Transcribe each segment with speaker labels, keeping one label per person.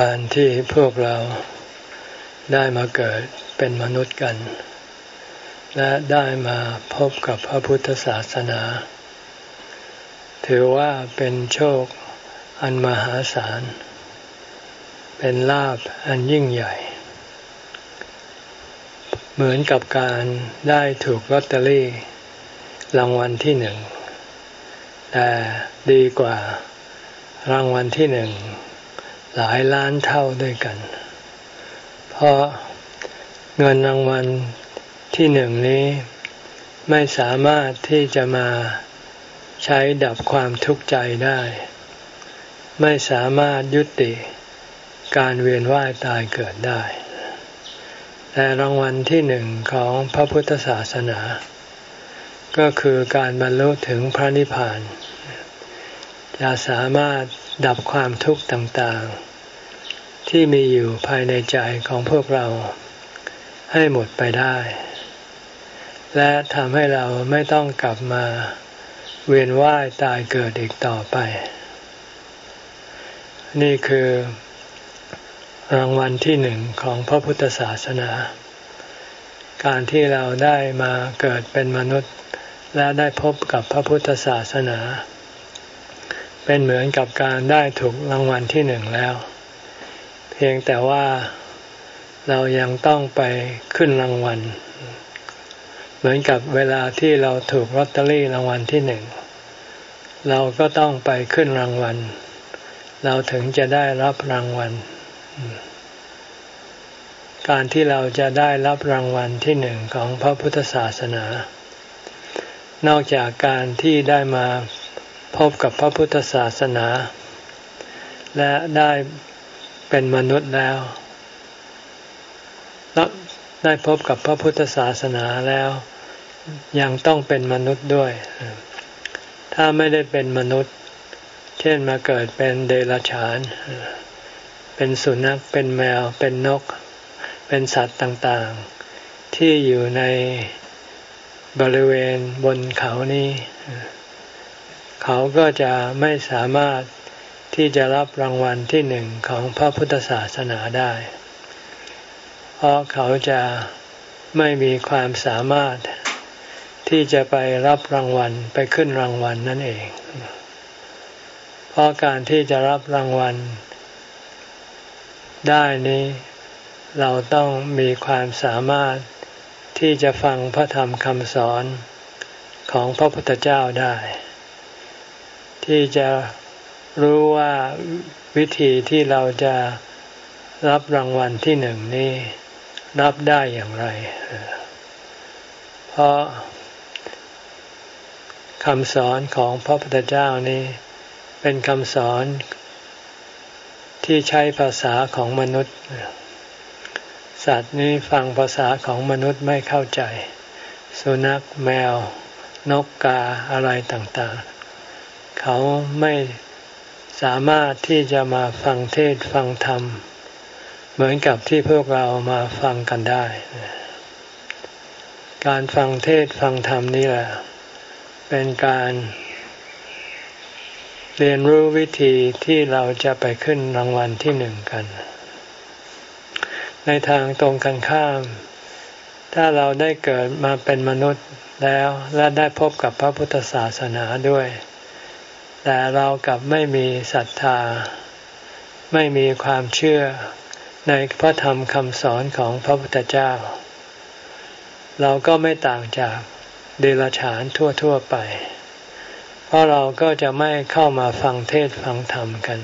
Speaker 1: การที่พวกเราได้มาเกิดเป็นมนุษย์กัน และได้มาพบกับพระพุทธศาสนา ถือว่าเป็นโชคอันมหาศาล เป็นลาบอันยิ่งใหญ่ เหมือนกับการได้ถูกลอตเตอรี่รางวัลที่หนึ่ง แต่ดีกว่ารางวัลที่หนึ่ง หลายล้านเท่าด้วยกัน เพราะเงินรางวัลที่หนึ่งนี้ไม่สามารถที่จะมาใช้ดับความทุกข์ใจได้ ไม่สามารถยุติการเวียนว่ายตายเกิดได้ แต่รางวัลที่หนึ่งของพระพุทธศาสนา ก็คือการบรรลุถึงพระนิพพาน จะสามารถดับความทุกข์ต่างๆ ที่มีอยู่ภายในใจของพวกเราให้หมดไปได้ และทำให้เราไม่ต้องกลับมาเวียนว่ายตายเกิดอีกต่อไป นี่คือ รางวัลที่หนึ่งของพระพุทธศาสนา การที่เราได้มาเกิดเป็นมนุษย์ และได้พบกับพระพุทธศาสนา เป็นเหมือนกับการได้ถูกรางวัลที่หนึ่งแล้ว เพียงแต่ว่าเรายังต้องไปขึ้นรางวัล เหมือนกับเวลาที่เราถูกลอตเตอรี่รางวัลที่หนึ่งเราก็ต้องไปขึ้นรางวัล เราถึงจะได้รับรางวัล การที่เราจะได้รับรางวัลที่หนึ่งของพระพุทธศาสนา นอกจากการที่ได้มา พบกับพระพุทธศาสนา และได้เป็นมนุษย์แล้วได้พบกับพระพุทธศาสนาแล้ว ยังต้องเป็นมนุษย์ด้วย ถ้าไม่ได้เป็นมนุษย์ เช่นมาเกิดเป็นเดรัจฉาน เป็นสุนัขเป็นแมว เป็นนก เป็นสัตว์ต่างๆ ที่อยู่ในบริเวณบนเขานี้ เขาก็จะไม่สามารถที่จะรับรางวัลที่หนึ่งของพระพุทธศาสนาได้ เพราะเขาจะไม่มีความสามารถที่จะไปรับรางวัลไปขึ้นรางวัลนั่นเอง เพราะการที่จะรับรางวัล ได้นี้เราต้องมีความสามารถที่จะฟังพระธรรมคำสอนของพระพุทธเจ้าได้ ที่จะรู้ว่าวิธีที่เราจะรับรางวัลที่หนึ่งนี้รับได้อย่างไร เพราะคำสอนของพระพุทธเจ้านี้ เป็นคำสอนที่ใช้ภาษาของมนุษย์ สัตว์นี้ฟังภาษาของมนุษย์ไม่เข้าใจ สุนัขแมว นกกาอะไรต่าง เขาไม่สามารถที่จะมาฟังเทศฟังธรรม เหมือนกับที่พวกเรามาฟังกันได้ การฟังเทศฟังธรรมนี่แหละ เป็นการ เรียนรู้วิธีที่เราจะไปขึ้นรางวัลที่หนึ่งกัน ในทางตรงกันข้าม ถ้าเราได้เกิดมาเป็นมนุษย์แล้วและได้พบกับพระพุทธศาสนาด้วย แต่เรากลับไม่มีศรัทธา ไม่มีความเชื่อในพระธรรมคำสอนของพระพุทธเจ้า เราก็ไม่ต่างจากเดรัจฉานทั่วๆไป เพราะเราก็จะไม่เข้ามาฟังเทศฟังธรรมกัน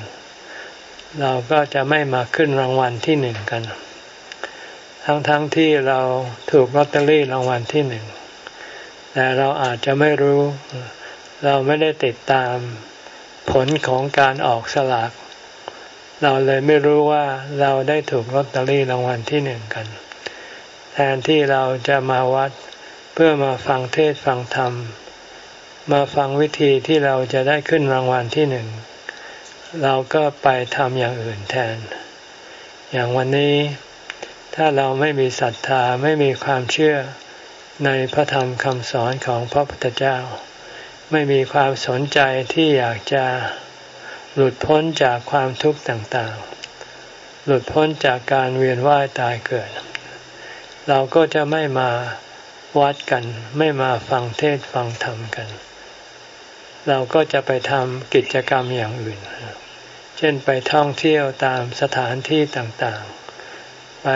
Speaker 1: เราก็จะไม่มาขึ้นรางวัลที่หนึ่งกัน ทั้งๆทที่เราถูกลอตเตอรี่รางวัลที่หนึ่ง แต่เราอาจจะไม่รู้ เราไม่ได้ติดตามผลของการออกสลาก เราเลยไม่รู้ว่าเราได้ถูกลอตเตอรี่รางวัลที่หนึ่งกัน แทนที่เราจะมาวัดเพื่อมาฟังเทศฟังธรรม มาฟังวิธีที่เราจะได้ขึ้นรางวัลที่หนึ่ง เราก็ไปทำอย่างอื่นแทน อย่างวันนี้ถ้าเราไม่มีศรัทธาไม่มีความเชื่อในพระธรรมคำสอนของพระพุทธเจ้า ไม่มีความสนใจที่อยากจะหลุดพ้นจากความทุกข์ต่างๆ หลุดพ้นจากการเวียนว่ายตายเกิด เราก็จะไม่มาวัดกัน ไม่มาฟังเทศฟังธรรมกัน เราก็จะไปทำกิจกรรมอย่างอื่น เช่นไปท่องเที่ยวตามสถานที่ต่างๆ ไป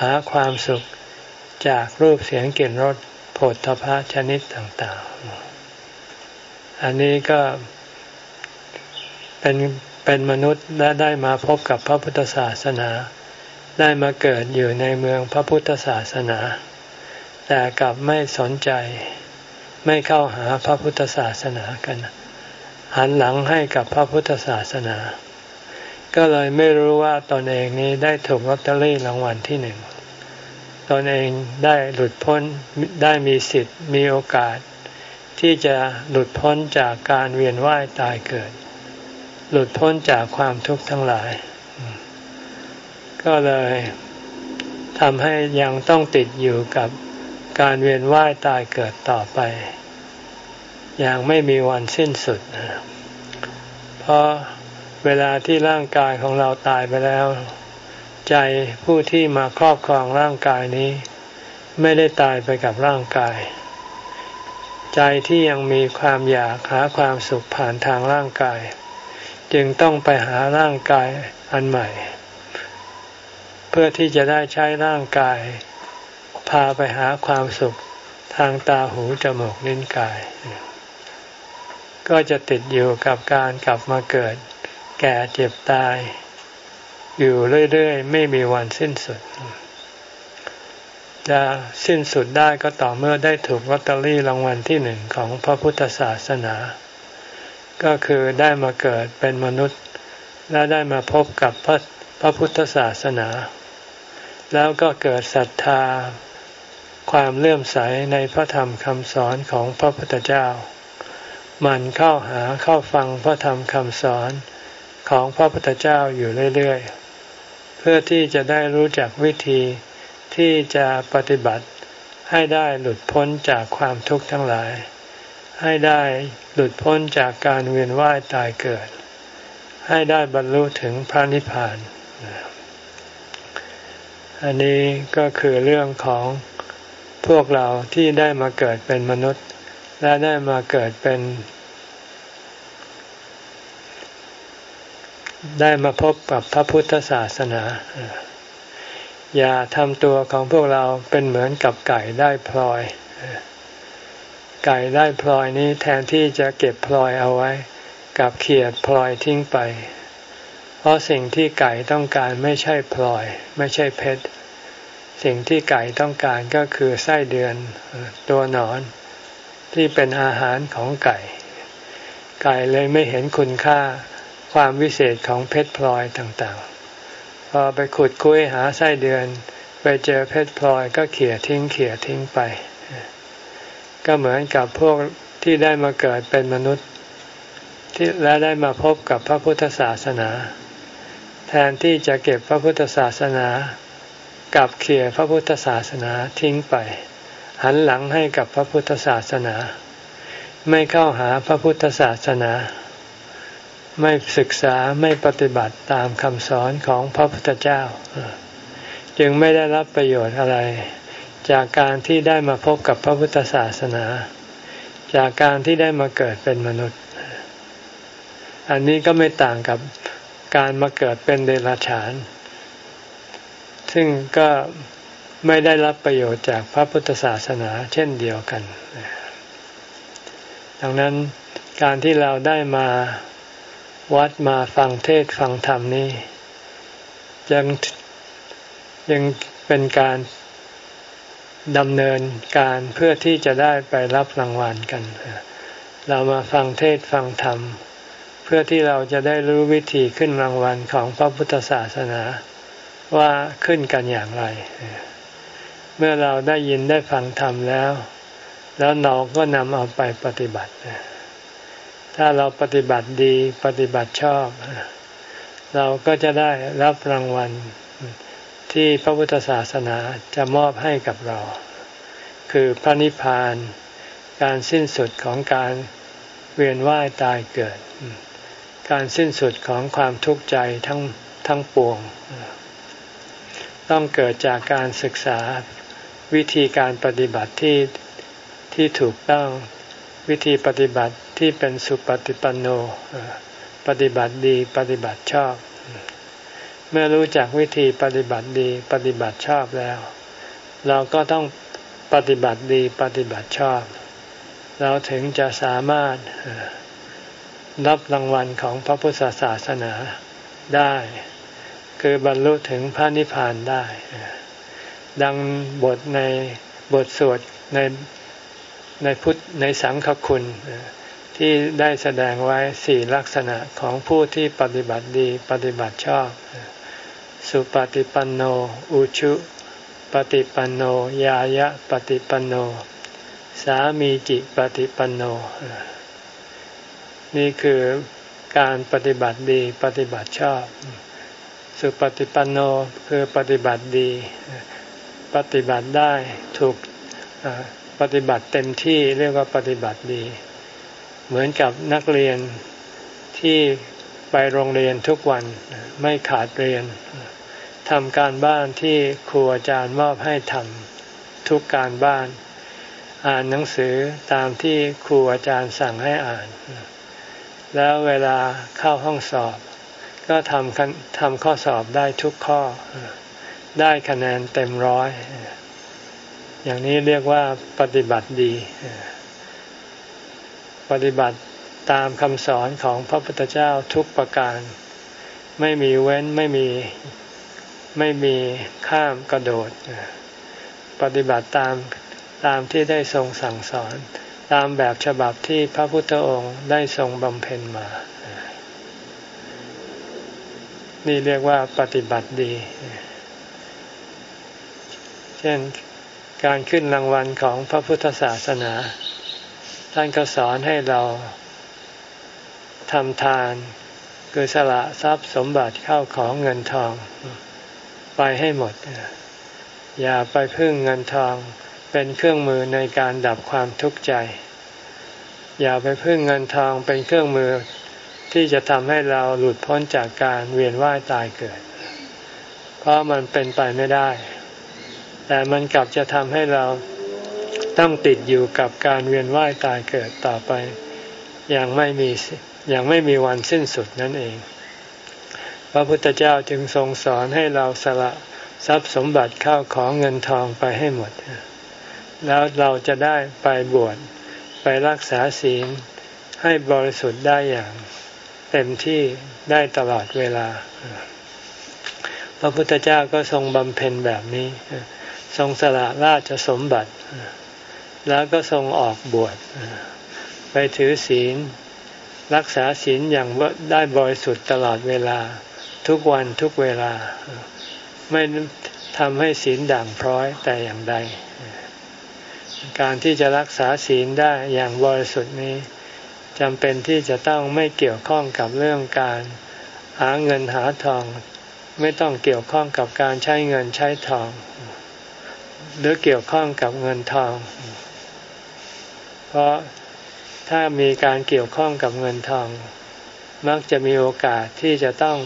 Speaker 1: หาความสุขจากรูปเสียงกลิ่นรสผลทพะชนิดต่างๆ อันนี้ก็เป็นเป็นมนุษย์และได้มาพบกับพระพุทธศาสนา ได้มาเกิดอยู่ในเมืองพระพุทธศาสนา แต่กลับไม่สนใจ ไม่เข้าหาพระพุทธศาสนากัน หันหลังให้กับพระพุทธศาสนา ก็เลยไม่รู้ว่าตนเองนี้ได้ถูกลอตเตอรี่รางวัลที่หนึ่งตนเองได้หลุดพ้นได้มีสิทธิ์มีโอกาส ที่จะหลุดพ้นจากการเวียนว่ายตายเกิด หลุดพ้นจากความทุกข์ทั้งหลาย ก็เลยทำให้ยังต้องติดอยู่กับการเวียนว่ายตายเกิดต่อไป อย่างไม่มีวันสิ้นสุด เพราะเวลาที่ร่างกายของเราตายไปแล้ว ใจผู้ที่มาครอบครองร่างกายนี้ ไม่ได้ตายไปกับร่างกาย ใจที่ยังมีความอยากหาความสุขผ่านทางร่างกาย จึงต้องไปหาร่างกายอันใหม่ เพื่อที่จะได้ใช้ร่างกาย พาไปหาความสุขทางตาหูจมูกลิ้นกาย ก็จะติดอยู่กับการกลับมาเกิด แก่เจ็บตาย อยู่เรื่อยๆ ไม่มีวันสิ้นสุด จะสิ้นสุดได้ก็ต่อเมื่อได้ถูกลอตเตอรี่รางวัลที่หนึ่งของพระพุทธศาสนา ก็คือได้มาเกิดเป็นมนุษย์ และได้มาพบกับพระพระพุทธศาสนา แล้วก็เกิดศรัทธา ความเลื่อมใสในพระธรรมคำสอนของพระพุทธเจ้า มันเข้าหาเข้าฟังพระธรรมคำสอนของพระพุทธเจ้าอยู่เรื่อยๆ เพื่อที่จะได้รู้จักวิธี ที่จะปฏิบัติให้ได้หลุดพ้นจากความทุกข์ทั้งหลาย ให้ได้หลุดพ้นจากการเวียนว่ายตายเกิด ให้ได้บรรลุถึงพระนิพพาน อันนี้ก็คือเรื่องของพวกเราที่ได้มาเกิดเป็นมนุษย์ และได้มาเกิดเป็น ได้มาพบกับพระพุทธศาสนา อย่าทำตัวของพวกเราเป็นเหมือนกับไก่ได้พลอย ไก่ได้พลอยนี้แทนที่จะเก็บพลอยเอาไว้ กับเขียดพลอยทิ้งไป เพราะสิ่งที่ไก่ต้องการไม่ใช่พลอย ไม่ใช่เพชร สิ่งที่ไก่ต้องการก็คือไส้เดือนตัวหนอน ที่เป็นอาหารของไก่ ไก่เลยไม่เห็นคุณค่าความวิเศษของเพชรพลอยต่างๆ อไปขุดคุ้ยหาไส้เดือน ไปเจอเพชรพลอยก็เขี่ยทิ้งเขี่ยทิ้งไป ก็เหมือนกับพวกที่ได้มาเกิดเป็นมนุษย์ ที่และได้มาพบกับพระพุทธศาสนา แทนที่จะเก็บพระพุทธศาสนากับเขี่ยพระพุทธศาสนาทิ้งไป หันหลังให้กับพระพุทธศาสนา ไม่เข้าหาพระพุทธศาสนา ไม่ศึกษาไม่ปฏิบัติตามคำสอนของพระพุทธเจ้า จึงไม่ได้รับประโยชน์อะไร จากการที่ได้มาพบกับพระพุทธศาสนา จากการที่ได้มาเกิดเป็นมนุษย์ อันนี้ก็ไม่ต่างกับการมาเกิดเป็นเดรัจฉาน ซึ่งก็ไม่ได้รับประโยชน์จากพระพุทธศาสนาเช่นเดียวกัน ดังนั้นการที่เราได้มา วัดมาฟังเทศฟังธรรมนี้ยังยังเป็นการดำเนินการเพื่อที่จะได้ไปรับรางวัลกัน เรามาฟังเทศฟังธรรม เพื่อที่เราจะได้รู้วิธีขึ้นรางวัลของพระพุทธศาสนาว่าขึ้นกันอย่างไร เมื่อเราได้ยินได้ฟังธรรมแล้ว แล้วเราก็นำเอาไปปฏิบัติ ถ้าเราปฏิบัติดีปฏิบัติชอบ เราก็จะได้รับรางวัลที่พระพุทธศาสนาจะมอบให้กับเรา คือพระนิพพาน การสิ้นสุดของการเวียนว่ายตายเกิด การสิ้นสุดของความทุกข์ใจทั้งทั้งปวง ต้องเกิดจากการศึกษาวิธีการปฏิบัติที่ที่ถูกต้อง วิธีปฏิบัติที่เป็นสุปฏิปันโน ปฏิบัติดีปฏิบัติชอบ เมื่อรู้จักวิธีปฏิบัติดีปฏิบัติชอบแล้ว เราก็ต้องปฏิบัติดีปฏิบัติชอบ เราถึงจะสามารถรับรางวัลของพระพุทธศาสนาได้ คือบรรลุถึงพระนิพพานได้ ดังบทในบทสวดใน ในพุทธในสังฆคุณที่ได้แสดงไว้สี่ลักษณะของผู้ที่ปฏิบัติดีปฏิบัติชอบ สุปฏิปันโน อุชุปฏิปันโน ยายะปฏิปันโน สามีจิปฏิปันโน นี่คือการปฏิบัติดีปฏิบัติชอบ สุปฏิปันโนคือปฏิบัติดี ปฏิบัติได้ถูก ฏิบัติเต็มที่เรียกว่าปฏิบัติดี เหมือนกับนักเรียนที่ไปโรงเรียนทุกวันไม่ขาดเรียนทำการบ้านที่ครูอาจารย์มอบให้ทำทุกการบ้าน อ่านหนังสือตามที่ครูอาจารย์สั่งให้อ่าน แล้วเวลาเข้าห้องสอบ ก็ทำทำข้อสอบได้ทุกข้อ ได้คะแนนเต็มร้อย อย่างนี้เรียกว่าปฏิบัติดี ปฏิบัติตามคำสอนของพระพุทธเจ้าทุกประการ ไม่มีเว้นไม่มีไม่มีข้ามกระโดด ปฏิบัติตามตามที่ได้ทรงสั่งสอน ตามแบบฉบับที่พระพุทธองค์ได้ทรงบำเพ็ญมา นี่เรียกว่าปฏิบัติดี เช่น การขึ้นรางวัลของพระพุทธศาสนา ท่านก็สอนให้เราทำทานคือสละทรัพย์สมบัติเข้าของเงินทอง ไปให้หมด อย่าไปพึ่งเงินทองเป็นเครื่องมือในการดับความทุกข์ใจ อย่าไปพึ่งเงินทองเป็นเครื่องมือที่จะทำให้เราหลุดพ้นจากการเวียนว่ายตายเกิด เพราะมันเป็นไปไม่ได้ แต่มันกลับจะทำให้เราต้องติดอยู่กับการเวียนว่ายตายเกิดต่อไป อย่างไม่มีอย่างไม่มีวันสิ้นสุดนั่นเอง พระพุทธเจ้าจึงทรงสอนให้เราสละทรัพย์สมบัติเข้าของเงินทองไปให้หมด แล้วเราจะได้ไปบวชไปรักษาศีลให้บริสุทธิ์ได้อย่าง เต็มที่ได้ตลอดเวลา พระพุทธเจ้าก็ทรงบำเพ็ญแบบนี้ ทรงสละราชสมบัติ แล้วก็ทรงออกบวชไปถือศีล รักษาศีลอย่างได้บริสุทธิ์ตลอดเวลาทุกวันทุกเวลา ไม่ทำให้ศีลด่างพร้อยแต่อย่างใด การที่จะรักษาศีลได้อย่างบริสุทธิ์นี้จำเป็นที่จะต้องไม่เกี่ยวข้องกับเรื่องการหาเงินหาทอง ไม่ต้องเกี่ยวข้องกับการใช้เงินใช้ทอง หรือเกี่ยวข้องกับเงินทอง เพราะถ้ามีการเกี่ยวข้องกับเงินทอง มักจะมีโอกาสที่จะต้อง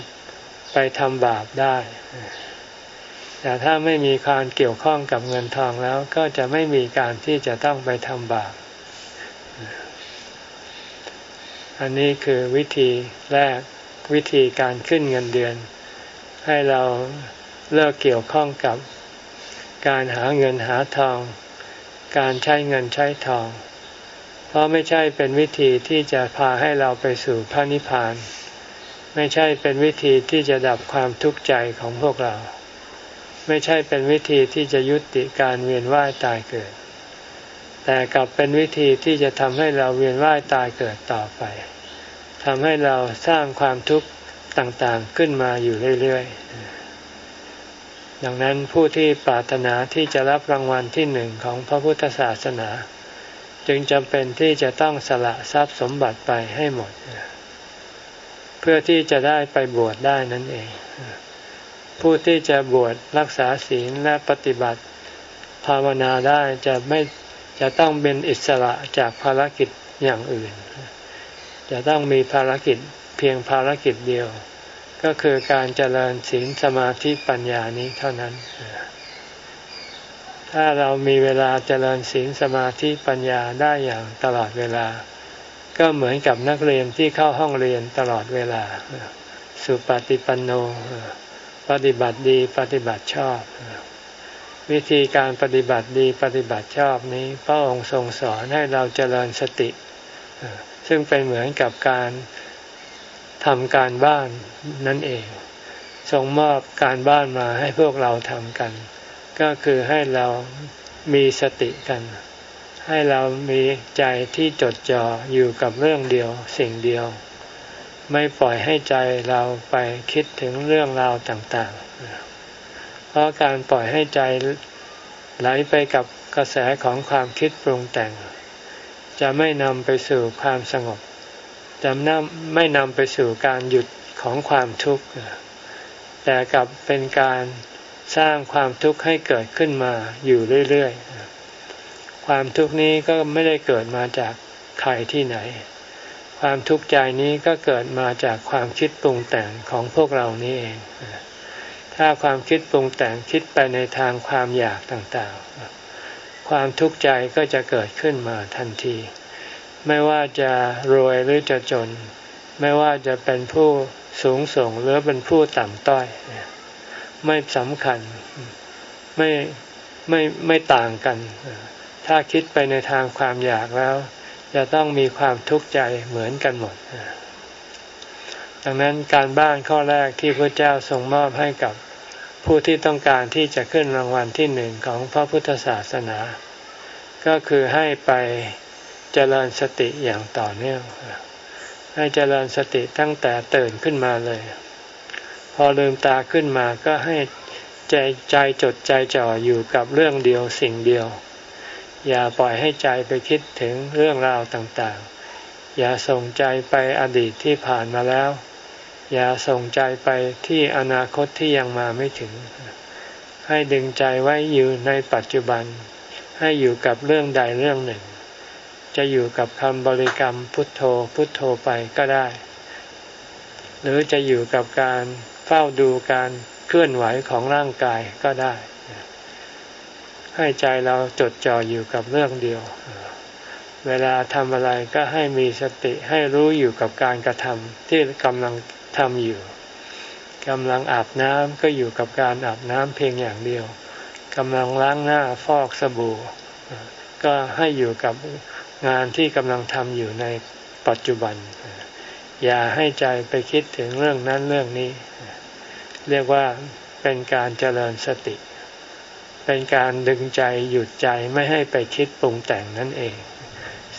Speaker 1: ไปทำบาปได้ แต่ถ้าไม่มีการเกี่ยวข้องกับเงินทองแล้วก็จะไม่มีการที่จะต้องไปทำบาป อันนี้คือวิธีแรกวิธีการขึ้นเงินเดือน ให้เราเลิกเกี่ยวข้องกับ การหาเงินหาทอง การใช้เงินใช้ทอง เพราะไม่ใช่เป็นวิธีที่จะพาให้เราไปสู่พระนิพพาน ไม่ใช่เป็นวิธีที่จะดับความทุกข์ใจของพวกเรา ไม่ใช่เป็นวิธีที่จะยุติการเวียนว่ายตายเกิด แต่กลับเป็นวิธีที่จะทำให้เราเวียนว่ายตายเกิดต่อไปทำให้เราสร้างความทุกข์ต่างๆขึ้นมาอยู่เรื่อยๆ ดังนั้นผู้ที่ปรารถนาที่จะรับรางวัลที่หนึ่งของพระพุทธศาสนา จึงจำเป็นที่จะต้องสละทรัพย์สมบัติไปให้หมด เพื่อที่จะได้ไปบวชได้นั่นเอง ผู้ที่จะบวชรักษาศีลและปฏิบัติ ภาวนาได้จะไม่จะต้องเป็นอิสระจากภารกิจอย่างอื่น จะต้องมีภารกิจเพียงภารกิจเดียว ก็คือการเจริญศีลสมาธิปัญญานี้เท่านั้น ถ้าเรามีเวลาเจริญศีลสมาธิปัญญาได้อย่างตลอดเวลา ก็เหมือนกับนักเรียนที่เข้าห้องเรียนตลอดเวลา สุปฏิปันโน ปฏิบัติดีปฏิบัติชอบ วิธีการปฏิบัติดีปฏิบัติชอบนี้ พระองค์ทรงสอนให้เราเจริญสติ ซึ่งเป็นเหมือนกับการ ทำการบ้านนั่นเองทรงมอบการบ้านมาให้พวกเราทำกัน ก็คือให้เรามีสติกัน ให้เรามีใจที่จดจ่ออยู่กับเรื่องเดียวสิ่งเดียว ไม่ปล่อยให้ใจเราไปคิดถึงเรื่องราวต่างๆ เพราะการปล่อยให้ใจไหลไปกับกระแสของความคิดปรุงแต่ง จะไม่นำไปสู่ความสงบ จะนำไม่นำไปสู่การหยุดของความทุกข์ แต่กลับเป็นการสร้างความทุกข์ให้เกิดขึ้นมาอยู่เรื่อยๆ ความทุกข์นี้ก็ไม่ได้เกิดมาจากใครที่ไหน ความทุกข์ใจนี้ก็เกิดมาจากความคิดปรุงแต่งของพวกเรานี้เอง ถ้าความคิดปรุงแต่งคิดไปในทางความอยากต่างๆ ความทุกข์ใจก็จะเกิดขึ้นมาทันที ไม่ว่าจะรวยหรือจะจน ไม่ว่าจะเป็นผู้สูงส่งหรือเป็นผู้ต่ำต้อย ไม่สำคัญไม่ไม่ไม่ต่างกัน ถ้าคิดไปในทางความอยากแล้ว จะต้องมีความทุกข์ใจเหมือนกันหมด ดังนั้นการบ้านข้อแรกที่พระเจ้าทรงมอบให้กับผู้ที่ต้องการที่จะขึ้นรางวัลที่หนึ่งของพระพุทธศาสนา ก็คือให้ไป เจริญสติอย่างต่อเนื่อง ให้เจริญสติตั้งแต่ตื่นขึ้นมาเลย พอลืมตาขึ้นมาก็ให้ใจใจจดใจจ่ออยู่กับเรื่องเดียวสิ่งเดียว อย่าปล่อยให้ใจไปคิดถึงเรื่องราวต่างๆ อย่าส่งใจไปอดีตที่ผ่านมาแล้ว อย่าส่งใจไปที่อนาคตที่ยังมาไม่ถึง ให้ดึงใจไว้อยู่ในปัจจุบัน ให้อยู่กับเรื่องใดเรื่องหนึ่ง จะอยู่กับคำบริกรรมพุทโธพุทโธไปก็ได้ หรือจะอยู่กับการเฝ้าดูการเคลื่อนไหวของร่างกายก็ได้ ให้ใจเราจดจ่ออยู่กับเรื่องเดียว เวลาทำอะไรก็ให้มีสติให้รู้อยู่กับการกระทำที่กำลังทำอยู่กำลังอาบน้ำก็อยู่กับการอาบน้ำเพียงอย่างเดียวกำลังล้างหน้าฟอกสบู่ ก็ให้อยู่กับ งานที่กำลังทำอยู่ในปัจจุบัน อย่าให้ใจไปคิดถึงเรื่องนั้นเรื่องนี้ เรียกว่าเป็นการเจริญสติ เป็นการดึงใจหยุดใจไม่ให้ไปคิดปรุงแต่งนั่นเอง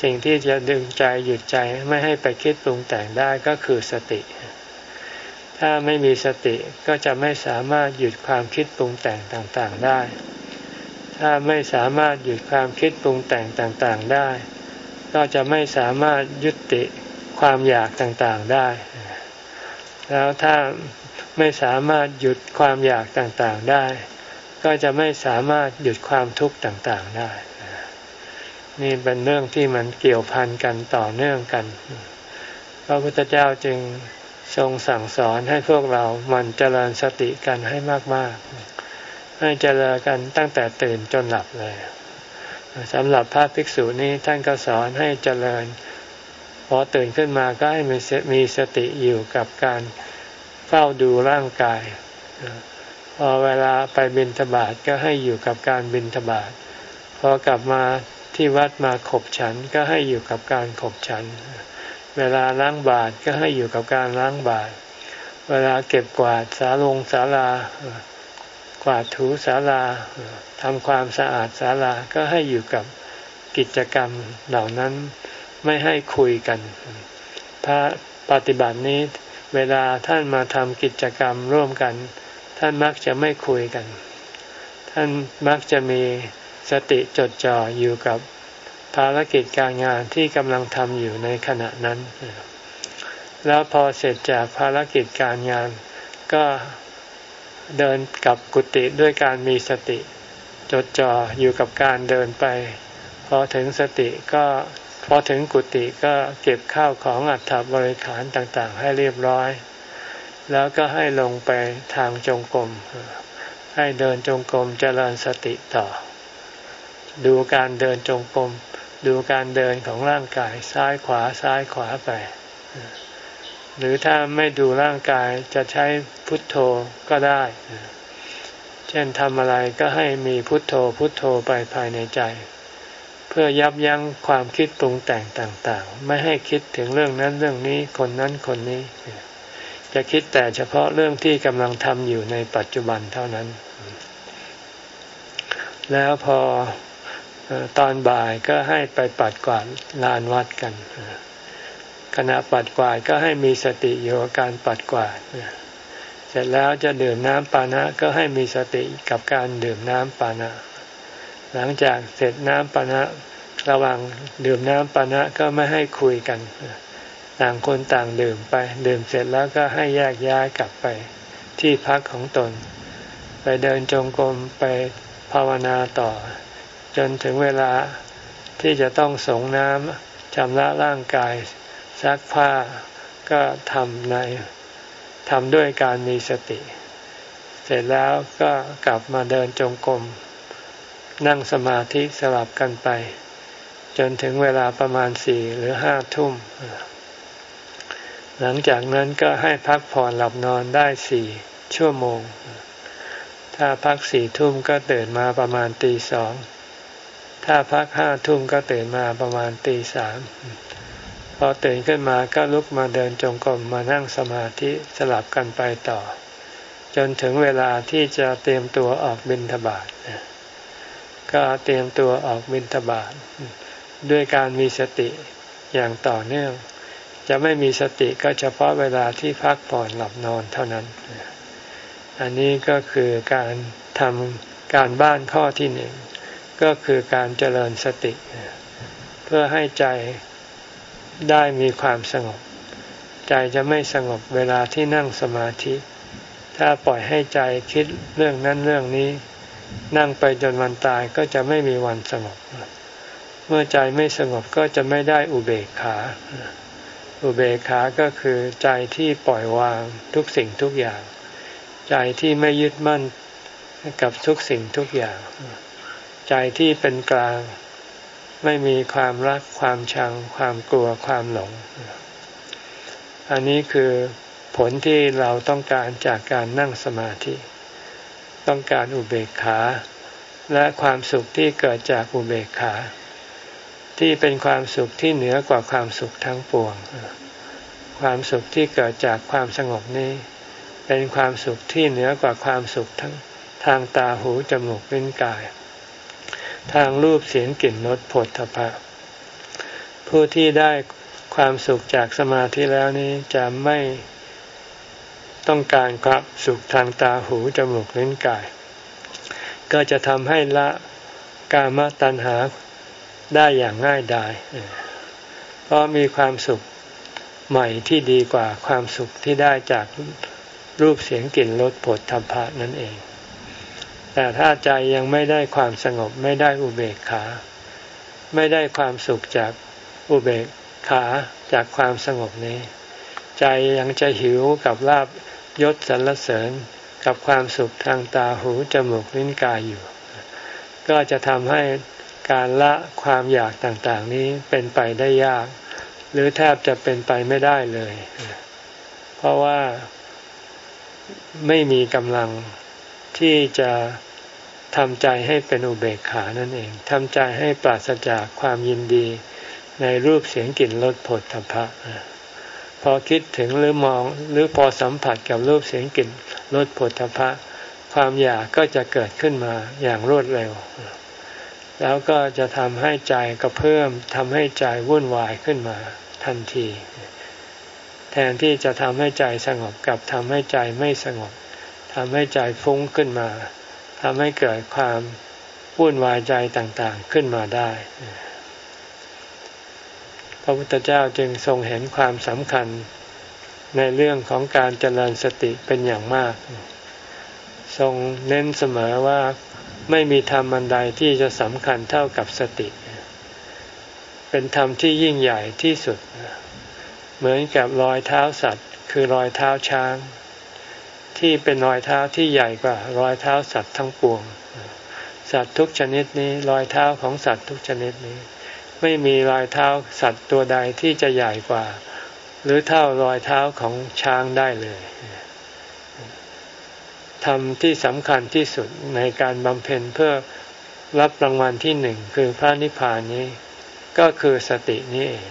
Speaker 1: สิ่งที่จะดึงใจหยุดใจไม่ให้ไปคิดปรุงแต่งได้ก็คือสติ ถ้าไม่มีสติก็จะไม่สามารถหยุดความคิดปรุงแต่งต่างๆได้ ถ้าไม่สามารถหยุดความคิดปรุงแต่งต่างๆได้ ก็จะไม่สามารถยุติความอยากต่างๆได้ แล้วถ้าไม่สามารถหยุดความอยากต่างๆได้ ก็จะไม่สามารถหยุดความทุกข์ต่างๆได้ นี่เป็นเรื่องที่มันเกี่ยวพันกันต่อเนื่องกัน พระพุทธเจ้าจึงทรงสั่งสอนให้พวกเรามันเจริญสติกันให้มากๆ ให้เจริญกันตั้งแต่ตื่นจนหลับเลย สำหรับพระภิกษุนี้ท่านก็สอนให้เจริญ พอตื่นขึ้นมาก็ให้มีสติอยู่กับการเฝ้าดูร่างกาย พอเวลาไปบิณฑบาตก็ให้อยู่กับการบิณฑบาตพอกลับมาที่วัดมาขบฉันก็ให้อยู่กับการขบฉัน เวลาล้างบาตรก็ให้อยู่กับการล้างบาตรเวลาเก็บกวาดสาลงสาลา กวาดถูศาลาทำความสะอาดศาลาก็ให้อยู่กับกิจกรรมเหล่านั้นไม่ให้คุยกัน พระปฏิบัตินี้เวลาท่านมาทำกิจกรรมร่วมกัน ท่านมักจะไม่คุยกัน ท่านมักจะมีสติจดจ่ออยู่กับภารกิจการงานที่กำลังทำอยู่ในขณะนั้น แล้วพอเสร็จจากภารกิจการงาน ก็ เดินกับกุฏิด้วยการมีสติ จดจ่ออยู่กับการเดินไป พอถึงสติก็พอถึงกุฏิก็เก็บข้าวของอัฐบริขารต่างๆ ให้เรียบร้อย แล้วก็ให้ลงไปทางจงกรมให้เดินจงกรมเจริญสติต่อ ดูการเดินจงกรมดูการเดินของร่างกายซ้ายขวาซ้ายขวาไป หรือถ้าไม่ดูร่างกายจะใช้พุทโธก็ได้ เช่นทำอะไรก็ให้มีพุทโธพุทโธไปภายในใจ เพื่อยับยั้งความคิดปรุงแต่งต่างๆ ไม่ให้คิดถึงเรื่องนั้นเรื่องนี้คนนั้นคนนี้ จะคิดแต่เฉพาะเรื่องที่กำลังทำอยู่ในปัจจุบันเท่านั้น แล้วพอตอนบ่ายก็ให้ไปปัดกวาดลานวัดกัน ขณะปัดกวาดก็ให้มีสติอยู่กับการปัดกวาด เสร็จแล้วจะดื่มน้ำปานะก็ให้มีสติกับการดื่มน้ำปานะ หลังจากเสร็จน้ำปานะระหว่างดื่มน้ำปานะก็ไม่ให้คุยกัน ต่างคนต่างดื่มไป ดื่มเสร็จแล้วก็ให้แยกย้ายกลับไปที่พักของตน ไปเดินจงกรมไปภาวนาต่อ จนถึงเวลาที่จะต้องสงน้ำชำระร่างกาย ซักผ้าก็ทำในทำด้วยการมีสติ เสร็จแล้วก็กลับมาเดินจงกรมนั่งสมาธิสลับกันไป จนถึงเวลาประมาณสี่หรือห้าทุ่ม หลังจากนั้นก็ให้พักผ่อนหลับนอนได้สี่ชั่วโมง ถ้าพักสี่ทุ่มก็ตื่นมาประมาณตีสอง ถ้าพักห้าทุ่มก็ตื่นมาประมาณตีสาม พอตื่นขึ้นมาก็ลุกมาเดินจงกรมมานั่งสมาธิสลับกันไปต่อ จนถึงเวลาที่จะเตรียมตัวออกบินทบาทก็เตรียมตัวออกบินทบาทด้วยการมีสติอย่างต่อเนื่อง จะไม่มีสติก็เฉพาะเวลาที่พักผ่อนหลับนอนเท่านั้น อันนี้ก็คือการทำการบ้านข้อที่หนึ่งก็คือการเจริญสติ เพื่อให้ใจ ได้มีความสงบ ใจจะไม่สงบเวลาที่นั่งสมาธิ ถ้าปล่อยให้ใจคิดเรื่องนั้นเรื่องนี้ นั่งไปจนวันตายก็จะไม่มีวันสงบ เมื่อใจไม่สงบก็จะไม่ได้อุเบกขา อุเบกขาก็คือใจที่ปล่อยวางทุกสิ่งทุกอย่าง ใจที่ไม่ยึดมั่นกับทุกสิ่งทุกอย่าง ใจที่เป็นกลาง ไม่มีความรักความชัง ความกลัวความหลง อันนี้คือผลที่เราต้องการจากการนั่งสมาธิ ต้องการอุเบกขา และความสุขที่เกิดจากอุเบกขา ที่เป็นความสุขที่เหนือกว่าความสุขทั้งปวง ความสุขที่เกิดจากความสงบนี้ เป็นความสุขที่เหนือกว่าความสุขทั้งทางตาหูจมูกลิ้นกาย ทางรูปเสียงกลิ่นรสผลทพะผู้ที่ได้ความสุขจากสมาธิแล้วนี้จะไม่ต้องการครับสุขทางตาหูจมูกลิ้นกาย ก็จะทำให้ละกามตัณหาได้อย่างง่ายดายเพราะมีความสุขใหม่ที่ดีกว่าความสุขที่ได้จากรูปเสียงกลิ่นรสผลธรรมะนั่นเอง แต่ถ้าใจยังไม่ได้ความสงบไม่ได้อุเบกขา ไม่ได้ความสุขจากอุเบกขาจากความสงบนี้ ใจยังจะหิวกับลาบยศสรรเสริญกับความสุขทางตาหูจมูกลิ้นกายอยู่ ก็จะทำให้การละความอยากต่างๆนี้เป็นไปได้ยาก หรือแทบจะเป็นไปไม่ได้เลย เพราะว่าไม่มีกำลังที่จะ ทำใจให้เป็นอุเบกขานั่นเองทำใจให้ปราศจากความยินดีในรูปเสียงกลิ่นรสผลทพะพอคิดถึงหรือมองหรือพอสัมผัสกับรูปเสียงกลิ่นรสผลทพะ ความอยากก็จะเกิดขึ้นมาอย่างรวดเร็ว แล้วก็จะทำให้ใจก็เพิ่มทำให้ใจวุ่นวายขึ้นมาทันที แทนที่จะทำให้ใจสงบกับทำให้ใจไม่สงบทำให้ใจฟุ้งขึ้นมา ทำให้เกิดความวุ่นวายใจต่างๆขึ้นมาได้ พระพุทธเจ้าจึงทรงเห็นความสำคัญในเรื่องของการเจริญสติเป็นอย่างมาก ทรงเน้นเสมอว่าไม่มีธรรมอันใดที่จะสำคัญเท่ากับสติ เป็นธรรมที่ยิ่งใหญ่ที่สุด เหมือนกับรอยเท้าสัตว์ คือรอยเท้าช้าง ที่เป็นรอยเท้าที่ใหญ่กว่ารอยเท้าสัตว์ทั้งปวง สัตว์ทุกชนิดนี้รอยเท้าของสัตว์ทุกชนิดนี้ ไม่มีรอยเท้าสัตว์ตัวใดที่จะใหญ่กว่า หรือเท่ารอยเท้าของช้างได้เลยทำที่สำคัญที่สุดในการบำเพ็ญเพื่อรับรางวัลที่หนึ่งคือพระนิพพานนี้ ก็คือสตินี้เอง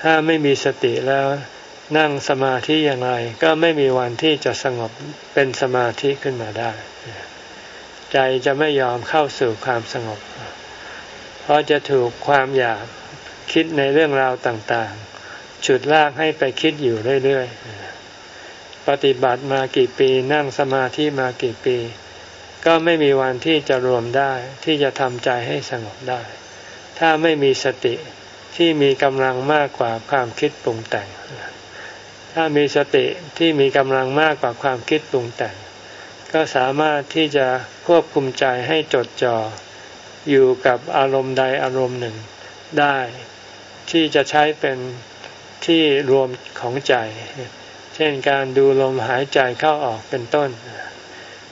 Speaker 1: ถ้าไม่มีสติแล้ว นั่งสมาธิอย่างไรก็ไม่มีวันที่จะสงบเป็นสมาธิขึ้นมาได้ ใจจะไม่ยอมเข้าสู่ความสงบ เพราะจะถูกความอยากคิดในเรื่องราวต่างๆฉุดลากให้ไปคิดอยู่เรื่อยๆ ปฏิบัติมากี่ปีนั่งสมาธิมากี่ปี ก็ไม่มีวันที่จะรวมได้ที่จะทำใจให้สงบได้ ถ้าไม่มีสติที่มีกำลังมากกว่าความคิดปรุงแต่ง ถ้ามีสติที่มีกำลังมากกว่าความคิดปรุงแต่ง ก็สามารถที่จะควบคุมใจให้จดจ่ออยู่กับอารมณ์ใดอารมณ์หนึ่งได้ ที่จะใช้เป็นที่รวมของใจ เช่นการดูลมหายใจเข้าออกเป็นต้น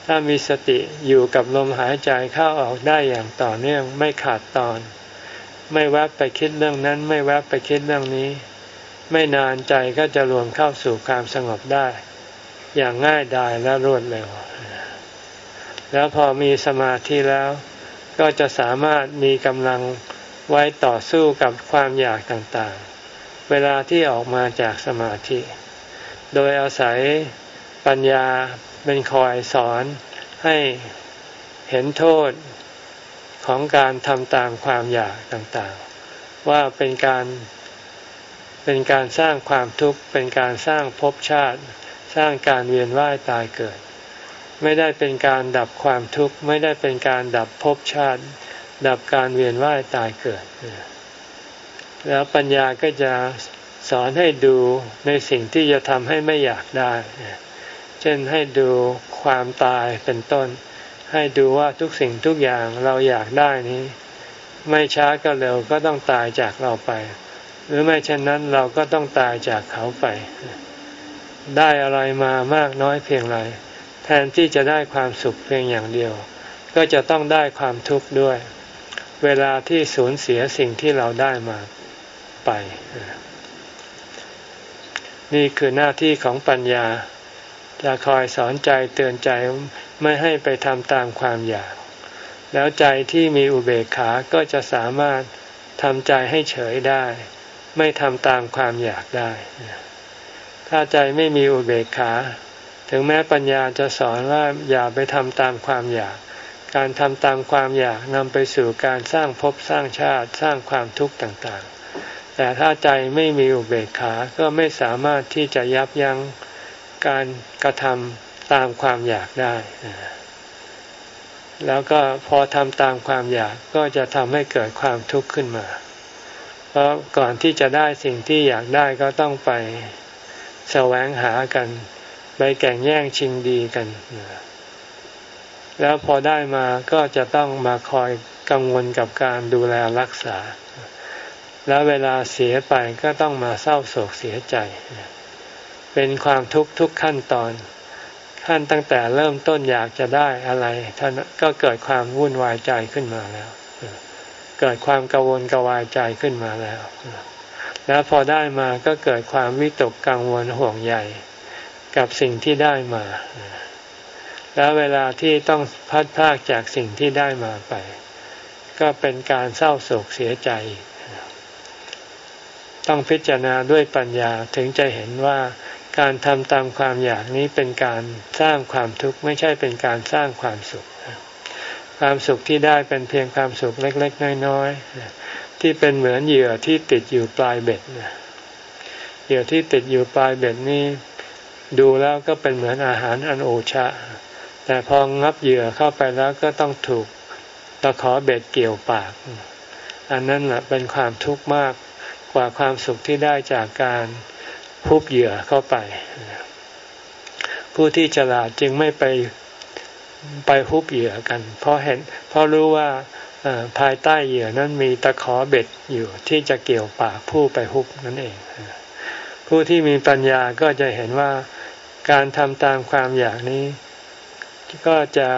Speaker 1: ถ้ามีสติอยู่กับลมหายใจเข้าออกได้อย่างต่อเนื่องไม่ขาดตอน ไม่แวบไปคิดเรื่องนั้น ไม่แวบไปคิดเรื่องนี้ ไม่นานใจก็จะรวมเข้าสู่ความสงบได้ อย่างง่ายดายและรวดเร็ว แล้วพอมีสมาธิแล้ว ก็จะสามารถมีกำลังไว้ต่อสู้กับความอยากต่างๆ เวลาที่ออกมาจากสมาธิ โดยอาศัยปัญญาเป็นคอยสอนให้เห็นโทษของการทำตามความอยากต่างๆ ว่าเป็นการ เป็นการสร้างความทุกข์เป็นการสร้างภพชาติ สร้างการเวียนว่ายตายเกิด ไม่ได้เป็นการดับความทุกข์ไม่ได้เป็นการดับภพชาติ ดับการเวียนว่ายตายเกิด แล้วปัญญาก็จะสอนให้ดูในสิ่งที่จะทำให้ไม่อยากได้ เช่นให้ดูความตายเป็นต้น ให้ดูว่าทุกสิ่งทุกอย่างเราอยากได้นี้ ไม่ช้าก็เร็วก็ต้องตายจากเราไป หรือไม่เช่นนั้นเราก็ต้องตายจากเขาไป ได้อะไรมามากน้อยเพียงไรแทนที่จะได้ความสุขเพียงอย่างเดียว ก็จะต้องได้ความทุกข์ด้วย เวลาที่สูญเสียสิ่งที่เราได้มาไป นี่คือหน้าที่ของปัญญา จะคอยสอนใจเตือนใจไม่ให้ไปทำตามความอยาก แล้วใจที่มีอุเบกขาก็จะสามารถทำใจให้เฉยได้ ไม่ทำตามความอยากได้ ถ้าใจไม่มีอุเบกขา ถึงแม้ปัญญาจะสอนว่าอย่าไปทำตามความอยาก การทำตามความอยากนำไปสู่การสร้างภพสร้างชาติสร้างความทุกข์ต่างๆ แต่ถ้าใจไม่มีอุเบกขาก็ไม่สามารถที่จะยับยั้งการกระทำตามความอยากได้แล้วก็พอทำตามความอยากก็จะทำให้เกิดความทุกข์ขึ้นมา เพราะก่อนที่จะได้สิ่งที่อยากได้ก็ต้องไปแสวงหากัน ไปแข่งแย่งชิงดีกัน แล้วพอได้มาก็จะต้องมาคอยกังวลกับการดูแลรักษา แล้วเวลาเสียไปก็ต้องมาเศร้าโศกเสียใจ เป็นความทุกข์ทุกขั้นตอนขั้นตั้งแต่เริ่มต้นอยากจะได้อะไรท่านก็เกิดความวุ่นวายใจขึ้นมาแล้ว เกิดความกังวลกวายใจขึ้นมาแล้ว แล้วพอได้มาก็เกิดความวิตกกังวลห่วงใยกับสิ่งที่ได้มา แล้วเวลาที่ต้องพัดพากจากสิ่งที่ได้มาไป ก็เป็นการเศร้าโศกเสียใจ ต้องพิจารณาด้วยปัญญาถึงจะเห็นว่าการทำตามความอยากนี้เป็นการสร้างความทุกข์ไม่ใช่เป็นการสร้างความสุข ความสุขที่ได้เป็นเพียงความสุขเล็ก ๆ น้อยๆที่เป็นเหมือนเหยื่อที่ติดอยู่ปลายเบ็ดเหยื่อที่ติดอยู่ปลายเบ็ดนี่ดูแล้วก็เป็นเหมือนอาหารอันโอชะ แต่พองับเหยื่อเข้าไปแล้วก็ต้องถูกตะขอเบ็ดเกี่ยวปาก อันนั้นแหละเป็นความทุกข์มากกว่าความสุขที่ได้จากการพุบเหยื่อเข้าไป ผู้ที่ฉลาดจึงไม่ไป ไปฮุบเหยื่อกัน เพราะเห็นเพราะรู้ว่าภายใต้เหยื่อนั้นมีตะขอเบ็ดอยู่ที่จะเกี่ยวปากผู้ไปฮุบนั่นเอง ผู้ที่มีปัญญาก็จะเห็นว่าการทำตามความอยากนี้ ก็จะ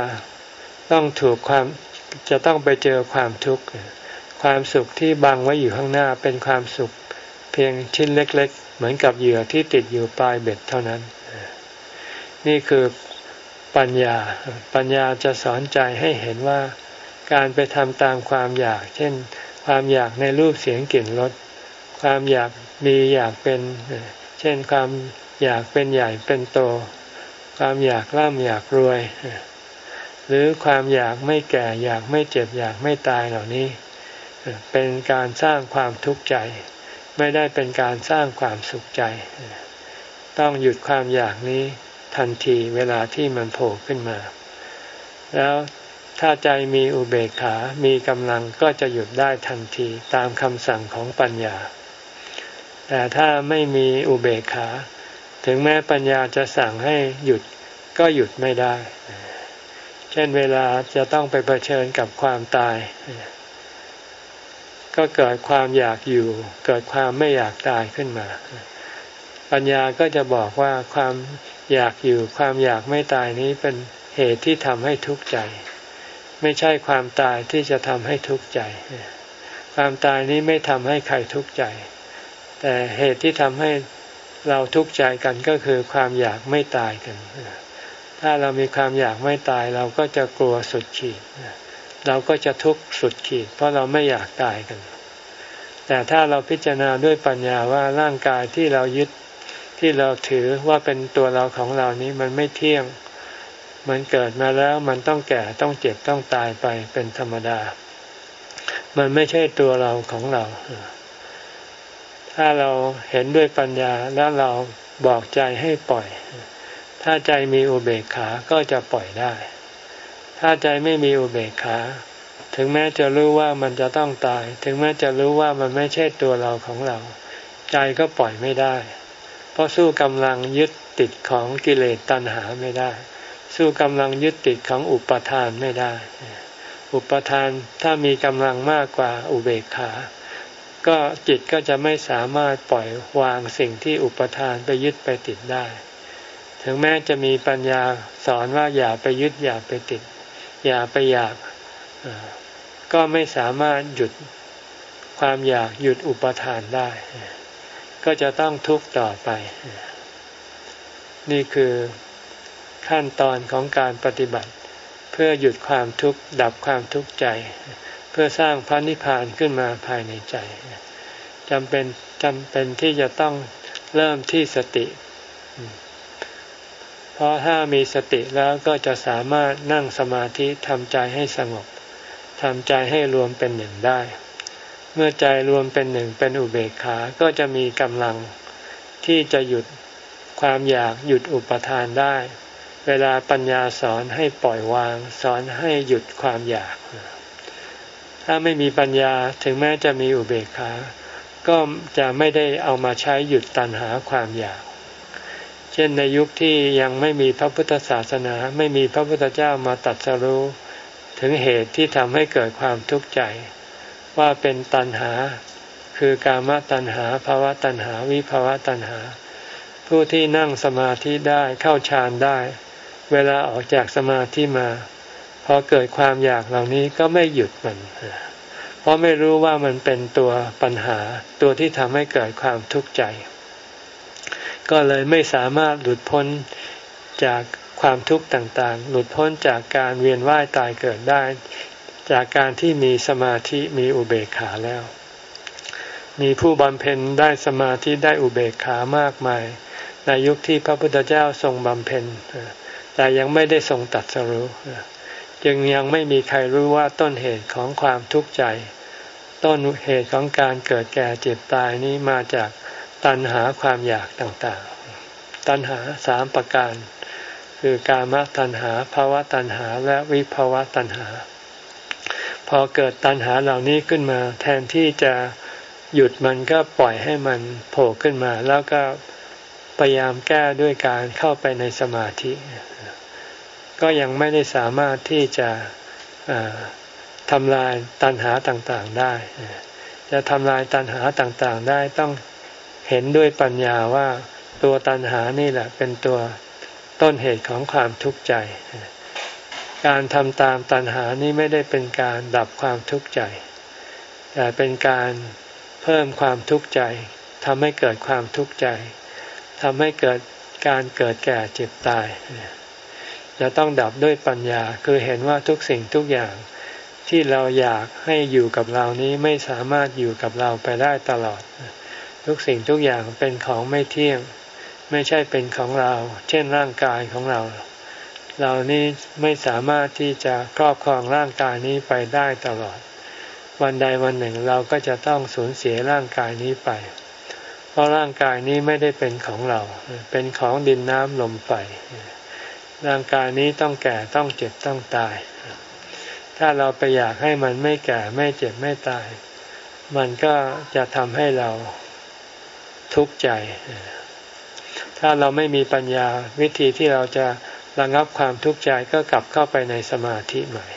Speaker 1: ต้องถูกความจะต้องไปเจอความทุกข์ความสุขที่บังไว้อยู่ข้างหน้าเป็นความสุขเพียงชิ้นเล็ก ๆ เหมือนกับเหยื่อที่ติดอยู่ปลายเบ็ดเท่านั้น นี่คือ ปัญญา ปัญญาจะสอนใจให้เห็นว่าการไปทำตามความอยาก เช่น ความอยากในรูปเสียงกลิ่นรสความอยากมีอยากเป็น เช่นความอยากเป็นใหญ่เป็นโต ความอยากร่ำอยากรวย หรือความอยากไม่แก่อยากไม่เจ็บอยากไม่ตายเหล่านี้ เป็นการสร้างความทุกข์ใจ ไม่ได้เป็นการสร้างความสุขใจ ต้องหยุดความอยากนี้ ทันทีเวลาที่มันโผล่ขึ้นมา แล้วถ้าใจมีอุเบกขา มีกำลังก็จะหยุดได้ทันทีตามคำสั่งของปัญญา แต่ถ้าไม่มีอุเบกขา ถึงแม้ปัญญาจะสั่งให้หยุดก็หยุดไม่ได้ เช่นเวลาจะต้องไปเผชิญกับความตาย ก็เกิดความอยากอยู่ เกิดความไม่อยากตายขึ้นมา ปัญญาก็จะบอกว่าความ อยากอยู่ความอยากไม่ตายนี้เป็นเหตุที่ทำให้ทุกข์ใจ ไม่ใช่ความตายที่จะทำให้ทุกข์ใจ ความตายนี้ไม่ทำให้ใครทุกข์ใจ แต่เหตุที่ทำให้เราทุกข์ใจกันก็คือความอยากไม่ตายกัน ถ้าเรามีความอยากไม่ตายเราก็จะกลัวสุดขีด เราก็จะทุกข์สุดขีด เพราะเราไม่อยากตายกัน แต่ถ้าเราพิจารณาด้วยปัญญาว่าร่างกายที่เรายึด ที่เราถือว่าเป็นตัวเราของเรานี้มันไม่เที่ยง มันเกิดมาแล้วมันต้องแก่ต้องเจ็บต้องตายไปเป็นธรรมดา มันไม่ใช่ตัวเราของเรา ถ้าเราเห็นด้วยปัญญาแล้วเราบอกใจให้ปล่อย ถ้าใจมีอุเบกขา ก็จะปล่อยได้ ถ้าใจไม่มีอุเบกขาถึงแม้จะรู้ว่ามันจะต้องตาย ถึงแม้จะรู้ว่ามันไม่ใช่ตัวเราของเรา ใจก็ปล่อยไม่ได้ ราะสู้กำลังยึดติดของกิเลสตัณหาไม่ได้ สู้กำลังยึดติดของอุปทานไม่ได้ อุปทานถ้ามีกำลังมากกว่าอุเบกขา ก็จิตก็จะไม่สามารถปล่อยวางสิ่งที่อุปทานไปยึดไปติดได้ ถึงแม้จะมีปัญญาสอนว่าอย่าไปยึดอย่าไปติด อย่าไปอยาก ก็ไม่สามารถหยุดความอยากหยุดอุปทานได้ ก็จะต้องทุกข์ต่อไป นี่คือขั้นตอนของการปฏิบัติ เพื่อหยุดความทุกข์ดับความทุกข์ใจ เพื่อสร้างพระนิพพานขึ้นมาภายในใจจำเป็นจำเป็นที่จะต้องเริ่มที่สติ เพราะถ้ามีสติแล้วก็จะสามารถนั่งสมาธิทำใจให้สงบทำใจให้รวมเป็นหนึ่งได้ เมื่อใจรวมเป็นหนึ่งเป็นอุเบกขา ก็จะมีกำลังที่จะหยุดความอยากหยุดอุปทานได้ เวลาปัญญาสอนให้ปล่อยวาง สอนให้หยุดความอยาก ถ้าไม่มีปัญญาถึงแม้จะมีอุเบกขา ก็จะไม่ได้เอามาใช้หยุดตัณหาความอยาก เช่นในยุคที่ยังไม่มีพระพุทธศาสนา ไม่มีพระพุทธเจ้ามาตัดสรู้ถึงเหตุที่ทำให้เกิดความทุกข์ใจ ว่าเป็นตัณหา คือกามตัณหาภาวะตัณหาวิภาวะตัณหา ผู้ที่นั่งสมาธิได้เข้าฌานได้ เวลาออกจากสมาธิมาพอเกิดความอยากเหล่านี้ก็ไม่หยุดมัน เพราะไม่รู้ว่ามันเป็นตัวปัญหาตัวที่ทำให้เกิดความทุกข์ใจ ก็เลยไม่สามารถหลุดพ้นจากความทุกข์ต่างๆ หลุดพ้นจากการเวียนว่ายตายเกิดได้ จากการที่มีสมาธิมีอุเบกขาแล้ว มีผู้บำเพ็ญได้สมาธิได้อุเบกขามากมาย ในยุคที่พระพุทธเจ้าทรงบำเพ็ญแต่ยังไม่ได้ทรงตัดสรู้จึงยังไม่มีใครรู้ว่าต้นเหตุของความทุกข์ใจ ต้นเหตุของการเกิดแก่เจ็บตายนี้มาจากตัณหาความอยากต่างๆ ตัณหาสามประการ คือกามตัณหาภาวะตัณหาและวิภาวะตัณหา พอเกิดตัณหาเหล่านี้ขึ้นมา แทนที่จะหยุดมันก็ปล่อยให้มันโผล่ขึ้นมา แล้วก็พยายามแก้ด้วยการเข้าไปในสมาธิ ก็ยังไม่ได้สามารถที่จะทำลายตัณหาต่างๆได้ จะทำลายตัณหาต่างๆได้ต้องเห็นด้วยปัญญาว่าตัวตัณหานี่แหละเป็นตัวต้นเหตุของความทุกข์ใจ การทำตามตัณหานี้ไม่ได้เป็นการดับความทุกข์ใจ แต่เป็นการเพิ่มความทุกข์ใจทำให้เกิดความทุกข์ใจทำให้เกิดการเกิดแก่เจ็บตาย จะต้องดับด้วยปัญญาคือเห็นว่าทุกสิ่งทุกอย่างที่เราอยากให้อยู่กับเรานี้ไม่สามารถอยู่กับเราไปได้ตลอด ทุกสิ่งทุกอย่างเป็นของไม่เที่ยง ไม่ใช่เป็นของเรา เช่นร่างกายของเรา เรานี้ไม่สามารถที่จะครอบครองร่างกายนี้ไปได้ตลอด วันใดวันหนึ่งเราก็จะต้องสูญเสียร่างกายนี้ไป เพราะร่างกายนี้ไม่ได้เป็นของเรา เป็นของดินน้ำลมไฟ ร่างกายนี้ต้องแก่ต้องเจ็บต้องตาย ถ้าเราไปอยากให้มันไม่แก่ไม่เจ็บไม่ตาย มันก็จะทำให้เราทุกข์ใจ ถ้าเราไม่มีปัญญาวิธีที่เราจะ ระงับความทุกข์ใจก็กลับเข้าไปในสมาธิใหม่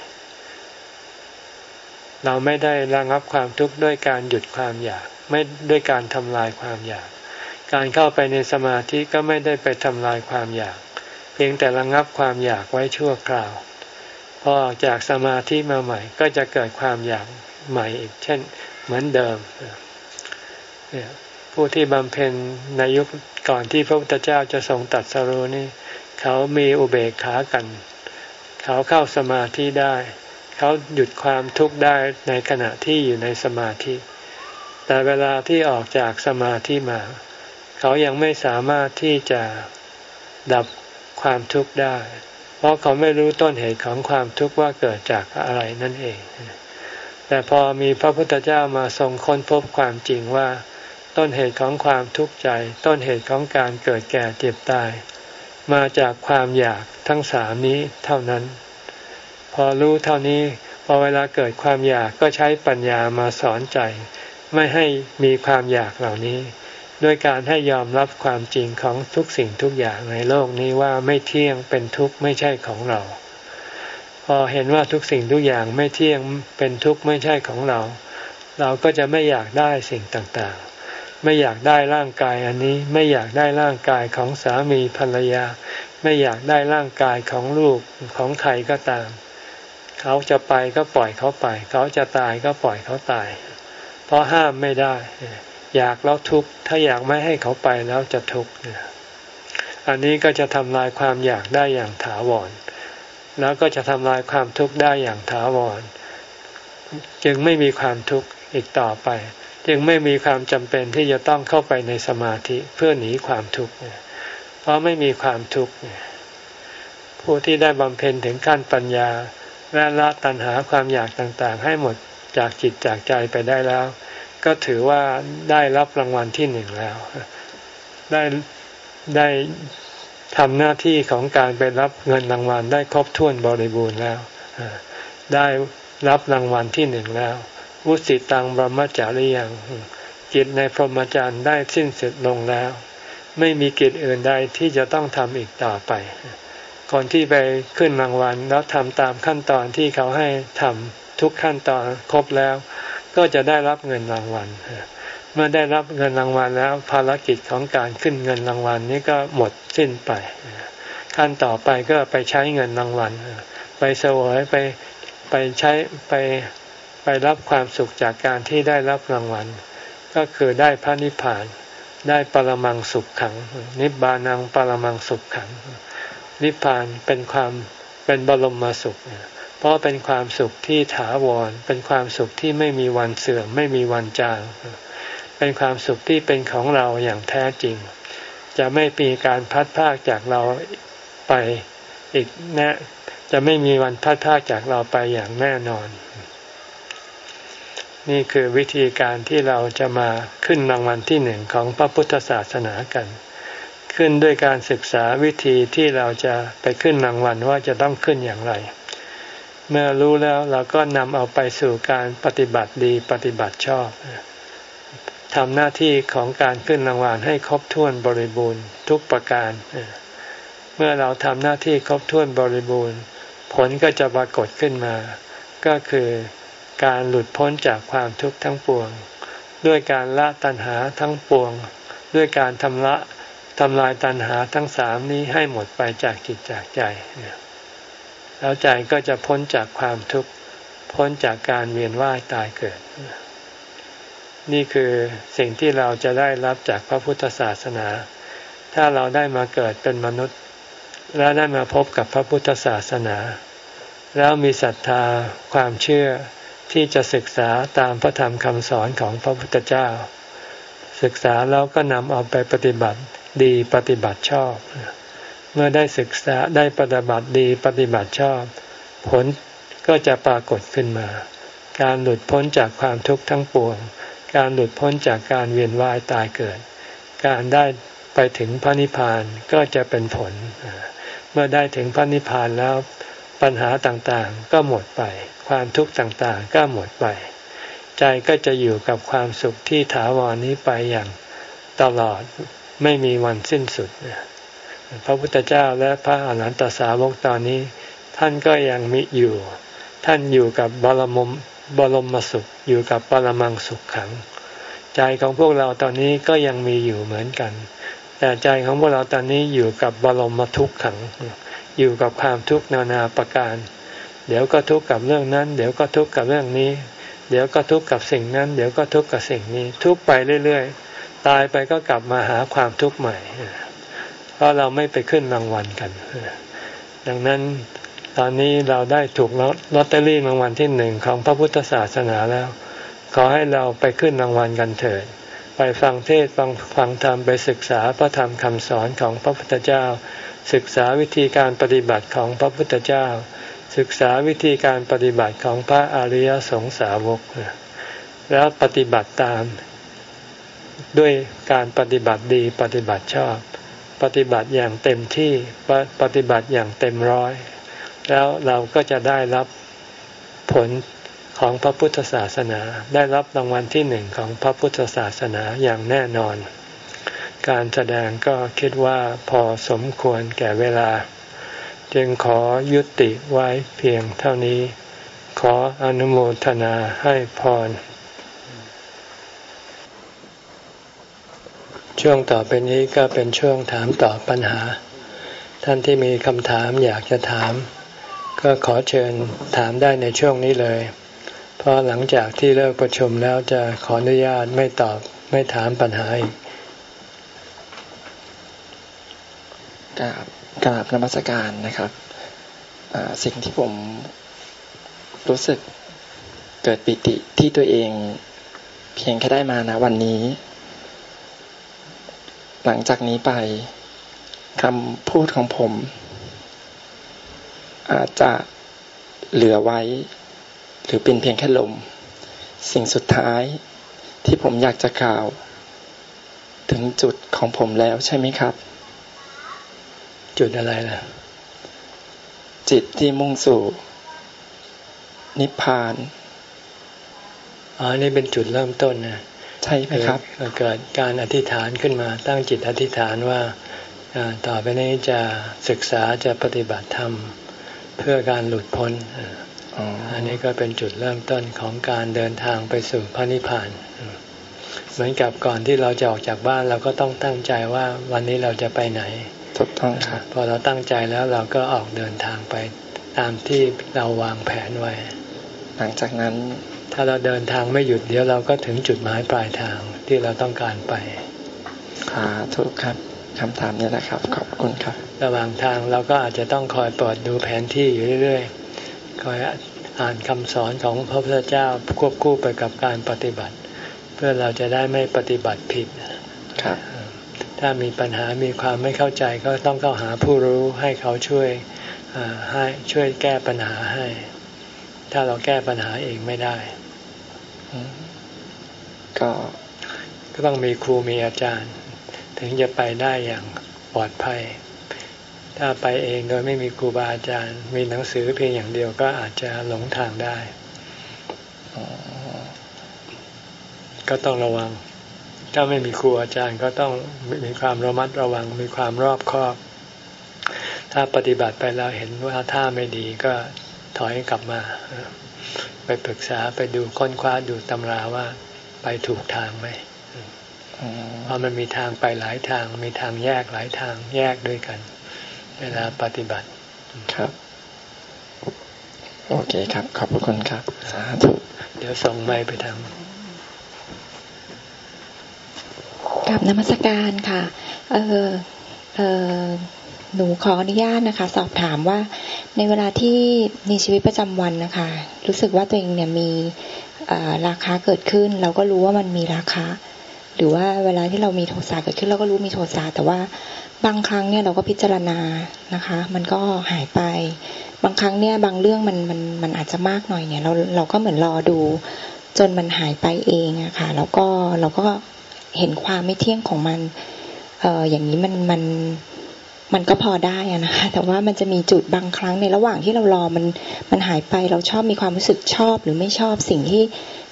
Speaker 1: เราไม่ได้ระงับความทุกข์ด้วยการหยุดความอยาก ไม่ด้วยการทำลายความอยาก การเข้าไปในสมาธิก็ไม่ได้ไปทำลายความอยาก เพียงแต่ระงับความอยากไว้ชั่วคราว พอออกจากสมาธิมาใหม่ ก็จะเกิดความอยากใหม่อีกเช่น เหมือนเดิมผู้ที่บำเพ็ญในยุคก่อนที่พระพุทธเจ้าจะทรงตัดสรุนี่ เขามีอุเบกขากัน เขาเข้าสมาธิได้ เขาหยุดความทุกข์ได้ในขณะที่อยู่ในสมาธิ แต่เวลาที่ออกจากสมาธิมา เขายังไม่สามารถที่จะดับความทุกข์ได้ เพราะเขาไม่รู้ต้นเหตุของความทุกข์ว่าเกิดจากอะไรนั่นเอง แต่พอมีพระพุทธเจ้ามาทรงค้นพบความจริงว่า ต้นเหตุของความทุกข์ใจ ต้นเหตุของการเกิดแก่เจ็บตาย มาจากความอยากทั้งสามนี้เท่านั้น พอรู้เท่านี้พอเวลาเกิดความอยากก็ใช้ปัญญามาสอนใจ ไม่ให้มีความอยากเหล่านี้ ด้วยการให้ยอมรับความจริงของทุกสิ่งทุกอย่างในโลกนี้ว่าไม่เที่ยงเป็นทุกข์ไม่ใช่ของเรา พอเห็นว่าทุกสิ่งทุกอย่างไม่เที่ยงเป็นทุกข์ไม่ใช่ของเรา เราก็จะไม่อยากได้สิ่งต่างๆ ไม่อยากได้ร่างกายอันนี้ ไม่อยากได้ร่างกายของสามีภรรยา ไม่อยากได้ร่างกายของลูกของใครก็ตาม เขาจะไปก็ปล่อยเขาไป เขาจะตายก็ปล่อยเขาตาย เพราะห้ามไม่ได้ อยากแล้วทุกข์ถ้าอยากไม่ให้เขาไปแล้วจะทุกข์อันนี้ก็จะทำลายความอยากได้อย่างถาวร แล้วก็จะทำลายความทุกข์ได้อย่างถาวร จึงไม่มีความทุกข์อีกต่อไป จึงไม่มีความจำเป็นที่จะต้องเข้าไปในสมาธิเพื่อหนีความทุกข์เพราะไม่มีความทุกข์ผู้ที่ได้บำเพ็ญถึงขั้นปัญญาและละตัณหาความอยากต่างๆ ให้หมดจากจิตจากใจไปได้แล้ว ก็ถือว่าได้รับรางวัลที่หนึ่งแล้ว ได้ได้ทำหน้าที่ของการไปรับเงินรางวัลได้ครบถ้วนบริบูรณ์แล้วได้รับรางวัลที่หนึ่งแล้ว วุสิตังบรมจารียังกิจในพรหมจรรย์ได้สิ้นสุดลงแล้ว ไม่มีกิจอื่นใดที่จะต้องทำอีกต่อไป คนที่ไปขึ้นรางวัลแล้วทำตามขั้นตอนที่เขาให้ทำทุกขั้นตอนครบแล้ว ก็จะได้รับเงินรางวัล เมื่อได้รับเงินรางวัลแล้วภารกิจของการขึ้นเงินรางวัลนี้ก็หมดสิ้นไป ขั้นต่อไปก็ไปใช้เงินรางวัลไปเสวยไปไปใช้ไป ไปรับความสุขจากการที่ได้รับรางวัล ก็คือได้พระนิพพาน ได้ปรมังสุขขัง นิบานังปรมังสุขขัง นิพพานเป็นความเป็นบรมมาสุข เพราะเป็นความสุขที่ถาวร เป็นความสุขที่ไม่มีวันเสื่อม ไม่มีวันจาง เป็นความสุขที่เป็นของเราอย่างแท้จริง จะไม่มีการพัดพากจากเราไปอีกแน่จะไม่มีวันพัดพากจากเราไปอย่างแน่นอน นี่คือวิธีการที่เราจะมาขึ้นรางวัลที่หนึ่งของพระพุทธศาสนากัน ขึ้นด้วยการศึกษาวิธีที่เราจะไปขึ้นรางวัลว่าจะต้องขึ้นอย่างไร เมื่อรู้แล้วเราก็นำเอาไปสู่การปฏิบัติดีปฏิบัติชอบทำหน้าที่ของการขึ้นรางวัลให้ครบถ้วนบริบูรณ์ทุกประการ เมื่อเราทำหน้าที่ครบถ้วนบริบูรณ์ ผลก็จะปรากฏขึ้นมา ก็คือ การหลุดพ้นจากความทุกข์ทั้งปวง ด้วยการละตัณหาทั้งปวง ด้วยการทำละทำลายตัณหาทั้งสามนี้ให้หมดไปจากจิตจากใจ แล้วใจก็จะพ้นจากความทุกข์พ้นจากการเวียนว่ายตายเกิด นี่คือสิ่งที่เราจะได้รับจากพระพุทธศาสนา ถ้าเราได้มาเกิดเป็นมนุษย์ และได้มาพบกับพระพุทธศาสนา แล้วมีศรัทธาความเชื่อ ที่จะศึกษาตามพระธรรมคำสอนของพระพุทธเจ้า ศึกษาแล้วก็นำเอาไปปฏิบัติดีปฏิบัติชอบ เมื่อได้ศึกษาได้ปฏิบัติดีปฏิบัติชอบ ผลก็จะปรากฏขึ้นมา การหลุดพ้นจากความทุกข์ทั้งปวง การหลุดพ้นจากการเวียนว่ายตายเกิด การได้ไปถึงพระนิพพานก็จะเป็นผล เมื่อได้ถึงพระนิพพานแล้วปัญหาต่างๆก็หมดไป ความทุกข์ต่างๆก็หมดไป ใจก็จะอยู่กับความสุขที่ถาวรนี้ไปอย่างตลอดไม่มีวันสิ้นสุด พระพุทธเจ้าและพระอรหันตสาวกตอนนี้ ท่านก็ยังมีอยู่ ท่านอยู่กับบรมบรมสุขอยู่กับปรมังสุขขัง ใจของพวกเราตอนนี้ก็ยังมีอยู่เหมือนกัน แต่ใจของพวกเราตอนนี้อยู่กับบรมทุกขัง อยู่กับความทุกข์นานาประการ เดี๋ยวก็ทุกข์กับเรื่องนั้น เดี๋ยวก็ทุกข์กับเรื่องนี้ เดี๋ยวก็ทุกข์กับสิ่งนั้น เดี๋ยวก็ทุกข์กับสิ่งนี้ ทุกข์ไปเรื่อยๆ ตายไปก็กลับมาหาความทุกข์ใหม่ เพราะเราไม่ไปขึ้นรางวัลกัน ดังนั้นตอนนี้เราได้ถูกลอตเตอรี่รางวัลที่หนึ่งของพระพุทธศาสนาแล้ว ขอให้เราไปขึ้นรางวัลกันเถิดไปฟังเทศฟังฟังธรรมไปศึกษาพระธรรมคำสอนของพระพุทธเจ้า ศึกษาวิธีการปฏิบัติของพระพุทธเจ้า ศึกษาวิธีการปฏิบัติของพระอริยสงสาวก แล้วปฏิบัติตาม ด้วยการปฏิบัติดีปฏิบัติชอบ ปฏิบัติอย่างเต็มที่ปฏิบัติอย่างเต็มร้อย แล้วเราก็จะได้รับผลของพระพุทธศาสนา ได้รับรางวัลที่หนึ่งของพระพุทธศาสนาอย่างแน่นอน การแสดงก็คิดว่าพอสมควรแก่เวลา จึงขอยุติไว้เพียงเท่านี้ ขออนุโมทนาให้พร ช่วงต่อไปนี้ก็เป็นช่วงถามตอบปัญหา ท่านที่มีคำถามอยากจะถาม ก็ขอเชิญถามได้ในช่วงนี้เลย เพราะหลังจากที่เลิกประชุมแล้วจะขออนุญาตไม่ตอบไม่ถามปัญหาอีก
Speaker 2: กราบ กราบนมัสการนะครับสิ่งที่ผมรู้สึกเกิดปิติที่ตัวเองเพียงแค่ได้มานะวันนี้ หลังจากนี้ไปคำพูดของผม อาจจะเหลือไว้ หรือเป็นเพียงแค่ลม สิ่งสุดท้ายที่ผมอยากจะกล่าว ถึงจุดของผมแล้วใช่ไหมครับ
Speaker 1: จุดอะไรล่ะ
Speaker 2: จิตที่มุ่งสู่ นิพพาน
Speaker 1: อ๋อนี่เป็นจุดเริ่มต้นนะ
Speaker 2: ใช่ไหมครับ
Speaker 1: เกิดการอธิษฐานขึ้นมา ตั้งจิตอธิษฐานว่าต่อไปนี้จะศึกษาจะปฏิบัติธรรมเพื่อการหลุดพ้นอันนี้ก็เป็นจุดเริ่มต้นของการเดินทางไปสู่พระนิพพาน เหมือนกับก่อนที่เราจะออกจากบ้านเราก็ต้องตั้งใจว่าวันนี้เราจะไปไหน
Speaker 2: ถูกต้องครับ
Speaker 1: พอเราตั้งใจแล้วเราก็ออกเดินทางไปตามที่เราวางแผนไว้
Speaker 2: หลังจากนั้น
Speaker 1: ถ้าเราเดินทางไม่หยุดเดี๋ยวเราก็ถึงจุดหมายปลายทางที่เราต้องการไป
Speaker 2: ค่ะถูกครับคำถามนี้แหละครับ ขอบคุณครับ
Speaker 1: ระหว่างทางเราก็อาจจะต้องคอยเปิดดูแผนที่อยู่เรื่อยๆคอยอ่านคำสอนของพระพุทธเจ้าควบคู่ไปกับการปฏิบัติ เพื่อเราจะได้ไม่ปฏิบัติผิด
Speaker 2: ครับ
Speaker 1: ถ้ามีปัญหามีความไม่เข้าใจก็ต้องเข้าหาผู้รู้ให้เขาช่วยให้ช่วยแก้ปัญหาให้ ถ้าเราแก้ปัญหาเองไม่ได้
Speaker 2: ก็
Speaker 1: ก็ต้องมีครูมีอาจารย์ ถึงจะไปได้อย่างปลอดภัย ถ้าไปเองโดยไม่มีครูบาอาจารย์ มีหนังสือเพียงอย่างเดียวก็อาจจะหลงทางได้ ก็ต้องระวัง ถ้าไม่มีครูอาจารย์ก็ต้องมีความระมัดระวังมีความรอบคอบ ถ้าปฏิบัติไปแล้วเห็นว่าท่าไม่ดีก็ถอยกลับมา ไปปรึกษาไปดูค้นคว้าดูตำราว่าไปถูกทางไหมเพราะมันมีทางไปหลายทาง มีทางแยกหลายทางแยกด้วยกัน เวลาปฏิบัติ
Speaker 2: ครับ โอเคครับ ขอบคุณครับ สาธุ
Speaker 1: เดี๋ยวส่งไม้ไปทาง
Speaker 3: กับนมัสการค่ะ เออเออหนูขออนุญาตนะคะ สอบถามว่าในเวลาที่มีชีวิตประจำวันนะคะ รู้สึกว่าตัวเองเนี่ยมีราคาเกิดขึ้น เราก็รู้ว่ามันมีราคาหรือว่าเวลาที่เรามีโทสะเกิดขึ้นเราก็รู้มีโทสะแต่ว่าบางครั้งเนี่ยเราก็พิจารณานะคะ มันก็หายไป บางครั้งเนี่ยบางเรื่องมันมันมันอาจจะมากหน่อยเนี่ย เราเราก็เหมือนรอดู จนมันหายไปเองอะค่ะ แล้วก็เราก็ เห็นความไม่เที่ยงของมันเอออย่างนี้มันมันมันก็พอได้นะคะ แต่ว่ามันจะมีจุดบางครั้งในระหว่างที่เรารอมันมันหายไปเราชอบมีความรู้สึกชอบหรือไม่ชอบสิ่งที่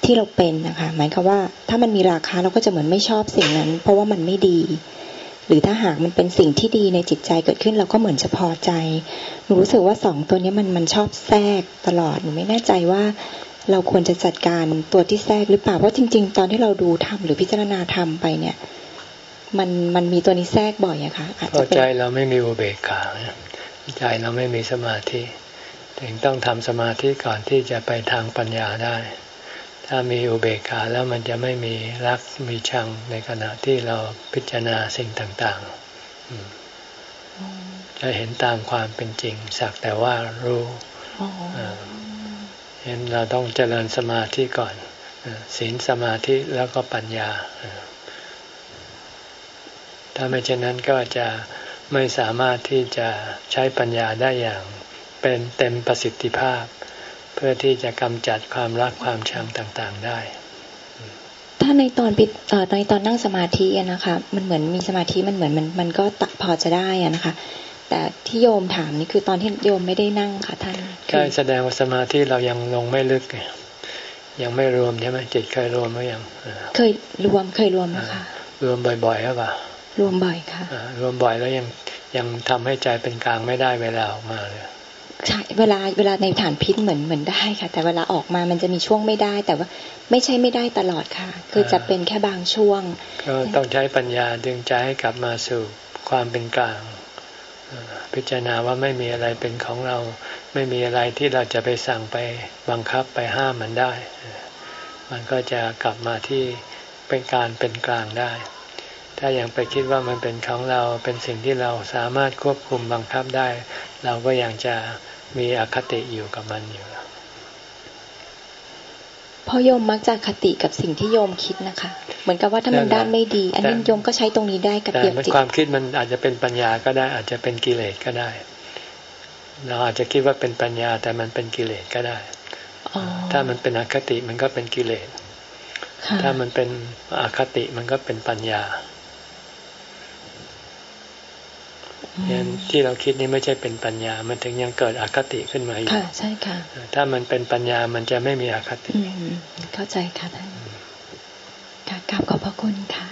Speaker 3: ที่เราเป็นนะคะ หมายความว่าถ้ามันมีราคาเราก็จะเหมือนไม่ชอบสิ่งนั้น เพราะว่ามันไม่ดี หรือถ้าหากมันเป็นสิ่งที่ดีในจิตใจเกิดขึ้นเราก็เหมือนจะพอใจหนูรู้สึกว่าสองตัวนี้มันมันชอบแทรกตลอดหนูไม่แน่ใจว่า เราควรจะจัดการตัวที่แทรกหรือเปล่า เพราะจริง ๆ ตอนที่เราดูทำหรือพิจารณาทำไปเนี่ย มันมันมีตัวนี้แทรกบ่อยอะคะอาจจะ
Speaker 1: เป็นใจเราไม่มีอุเบกขาใจเราไม่มีสมาธิถึงต้องทำสมาธิก่อนที่จะไปทางปัญญาได้ ถ้ามีอุเบกขาแล้วมันจะไม่มีรักมีชังในขณะที่เราพิจารณาสิ่งต่างๆจะเห็นตามความเป็นจริงสักแต่ว่ารู้ เห็นเราต้องเจริญสมาธิก่อนศีลสมาธิแล้วก็ปัญญา ถ้าไม่เช่นนั้นก็จะไม่สามารถที่จะใช้ปัญญาได้อย่างเป็นเต็มประสิทธิภาพ เพื่อที่จะกำจัดความรักความชังต่างๆได้
Speaker 3: ถ้าในตอนปิดในตอนนั่งสมาธินะคะ มันเหมือนมีสมาธิมันเหมือนมันมันก็ตัพอจะได้อะนะคะ แต่ที่โยมถามนี่คือตอนที่โยมไม่ได้นั่งค่ะท่าน
Speaker 1: ใช่แสดงว่าสมาธิเรายังลงไม่ลึกยังไม่รวมใช่ไหมจิตเคยรวมหรือยัง
Speaker 3: เคยรวมเคยรวมนะคะ
Speaker 1: รวมบ่อยๆหรือเปล่า
Speaker 3: รวมบ่อยค่ะ
Speaker 1: รวมบ่อยแล้วยังยังทำให้ใจเป็นกลางไม่ได้เวลาออกมาเลย
Speaker 3: ใช่เวลาเวลาในฐานพิษเหมือนเหมือนได้ค่ะ แต่เวลาออกมามันจะมีช่วงไม่ได้ แต่ว่าไม่ใช่ไม่ได้ตลอดค่ะ คือจะเป็นแค่บางช่วง
Speaker 1: ก็ต้องใช้ปัญญาดึงใจให้กลับมาสู่ความเป็นกลาง พิจารณาว่าไม่มีอะไรเป็นของเรา ไม่มีอะไรที่เราจะไปสั่งไปบังคับไปห้ามมันได้ มันก็จะกลับมาที่เป็นการเป็นกลางได้ ถ้ายังไปคิดว่ามันเป็นของเราเป็นสิ่งที่เราสามารถควบคุมบังคับได้ เราก็ยังจะมีอคติอยู่กับมันอยู่
Speaker 3: พอโยมมักจะคติกับสิ่งที่โยมคิดนะคะ เหมือนกับว่าถ้ามันด้านไม่ดี อันนี้โยมก็ใช้ตรงนี้ได้กับเปี
Speaker 1: ยบจิตความคิดมันอาจจะเป็นปัญญาก็ได้ อาจจะเป็นกิเลสก็ได้ เราอาจจะคิดว่าเป็นปัญญาแต่มันเป็นกิเลสก็ได้ถ้ามันเป็นอคติมันก็เป็นกิเลสถ้ามันเป็นอคติมันก็เป็นปัญญา เนี่ยที่เราคิดนี่ไม่ใช่เป็นปัญญา มันถึงยังเกิดอคติขึ้นมาอยู่
Speaker 3: ค่ะใช่ค่ะ
Speaker 1: ถ้ามันเป็นปัญญามันจะไม่มีอคติ
Speaker 3: เข้าใจค่ะท่านค่ะกราบขอบพระคุณค่ะ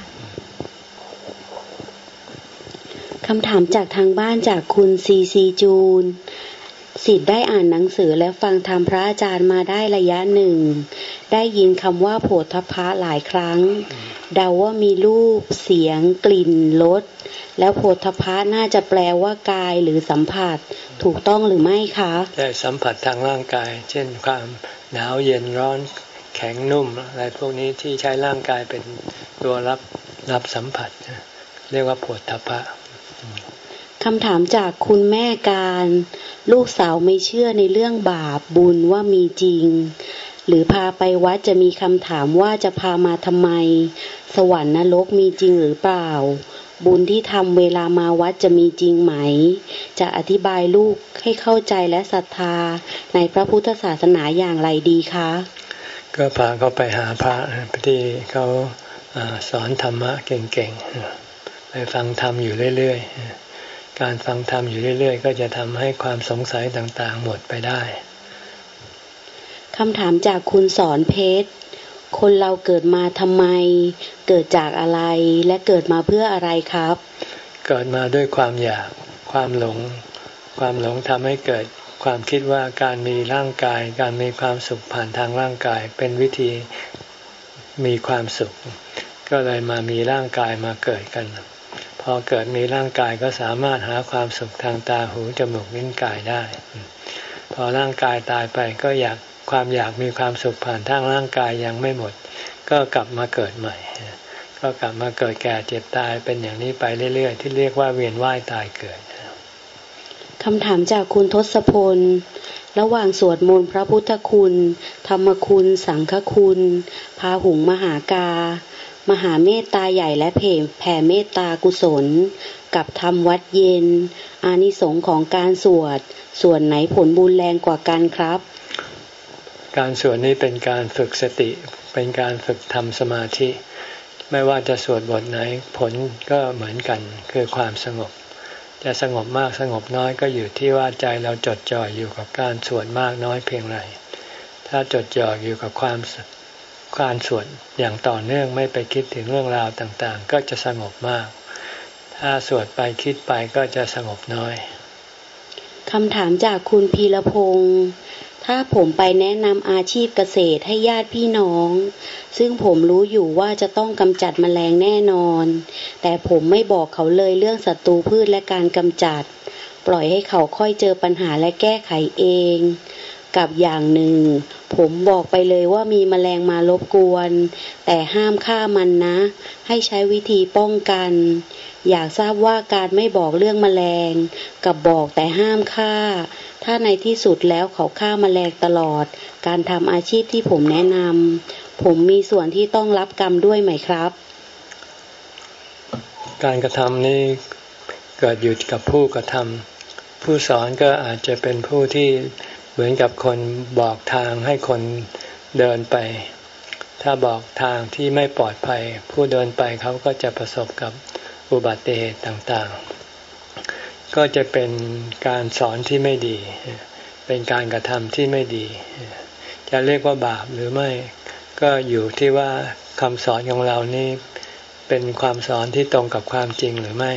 Speaker 4: คำถามจากทางบ้านจากคุณซีซีจูน สิทธิ์ได้อ่านหนังสือและฟังธรรมพระอาจารย์มาได้ระยะหนึ่ง ได้ยินคำว่าโผฏฐะหลายครั้ง เดาว่ามีรูป เสียง กลิ่นรสแล้วโผฏฐะน่าจะแปลว่ากายหรือสัมผัส ถูกต้องหรือไม่คะ
Speaker 1: ใช่สัมผัสทางร่างกาย เช่นความหนาวเย็นร้อนแข็งนุ่มอะไรพวกนี้ที่ใช้ร่างกายเป็นตัวรับรับสัมผัส เรียกว่าโผฏฐะ
Speaker 4: คำถามจากคุณแม่การ ลูกสาวไม่เชื่อในเรื่องบาปบุญว่ามีจริง หรือพาไปวัดจะมีคำถามว่าจะพามาทำไม สวรรค์นรกมีจริงหรือเปล่า บุญที่ทำเวลามาวัดจะมีจริงไหม จะอธิบายลูกให้เข้าใจและศรัทธาในพระพุทธศาสนาอย่างไรดีคะ
Speaker 1: ก็พาเขาไปหาพระที่เขาสอนธรรมะเก่งๆไปฟังธรรมอยู่เรื่อย ๆ การฟังธรรมอยู่เรื่อย ๆ ก็จะทำให้ความสงสัยต่างๆ หมดไปได้
Speaker 4: คำถามจากคุณสอนเพชร คนเราเกิดมาทำไม เกิดจากอะไร และเกิดมาเพื่ออะไรครับ
Speaker 1: เกิดมาด้วยความอยาก ความหลง ความหลงทำให้เกิดความคิดว่าการมีร่างกาย การมีความสุขผ่านทางร่างกาย เป็นวิธีมีความสุข ก็เลยมามีร่างกายมาเกิดกัน พอเกิดมีร่างกายก็สามารถหาความสุขทางตาหูจมูกลิ้นกายได้ พอร่างกายตายไปก็อยากความอยากมีความสุขผ่านทางร่างกายยังไม่หมด ก็กลับมาเกิดใหม่ ก็กลับมาเกิดแก่เจ็บตายเป็นอย่างนี้ไปเรื่อย ๆ ที่เรียกว่าเวียนว่ายตายเกิด
Speaker 4: คำถามจากคุณทศพล ระหว่างสวดมนต์พระพุทธคุณ ธรรมคุณ สังฆคุณ พาหุงมหากา มหาเมตตาใหญ่และเพแผ่เมตตากุศล กับธรรมวัดเย็น อานิสงส์ของการสวด ส่วนไหนผลบุญแรงกว่ากันครับ
Speaker 1: การสวดนี้เป็นการฝึกสติ เป็นการฝึกทำสมาธิ ไม่ว่าจะสวดบทไหนผลก็เหมือนกันคือความสงบ จะสงบมากสงบน้อยก็อยู่ที่ว่าใจเราจดจ่ออยู่กับการสวดมากน้อยเพียงไรถ้าจดจ่ออยู่กับความ การสวดอย่างต่อเนื่องไม่ไปคิดถึงเรื่องราวต่างๆ ก็จะสงบมาก ถ้าสวดไปคิดไปก็จะสงบน้อย
Speaker 4: คำถามจากคุณพีรพงศ์ถ้าผมไปแนะนำอาชีพเกษตรให้ญาติพี่น้อง ซึ่งผมรู้อยู่ว่าจะต้องกำจัดมแมลงแน่นอน แต่ผมไม่บอกเขาเลยเรื่องศัตรูพืชและการกำจัด ปล่อยให้เขาค่อยเจอปัญหาและแก้ไขเอง กับอย่างหนึ่ง ผมบอกไปเลยว่ามีมแมลงมารบกวน แต่ห้ามฆ่ามันนะ ให้ใช้วิธีป้องกัน อยากทราบว่าการไม่บอกเรื่องมแมลง กับบอกแต่ห้ามฆ่า ถ้าในที่สุดแล้วเขาฆ่ามาแมลงตลอด การทำอาชีพที่ผมแนะนำผมมีส่วนที่ต้องรับกรรมด้วยไหมครับ
Speaker 1: การกระทำนี้เกิดอยู่กับผู้กระทำผู้สอนก็อาจจะเป็นผู้ที่ มือนกับคนบอกทางให้คนเดินไป ถ้าบอกทางที่ไม่ปลอดภัย ผู้เดินไปเขาก็จะประสบกับอุบัติเหตุต่างๆ ก็จะเป็นการสอนที่ไม่ดี เป็นการกระทำที่ไม่ดี จะเรียกว่าบาปหรือไม่ก็อยู่ที่ว่าคำสอนของเรานี่เป็นความสอนที่ตรงกับความจริงหรือไม่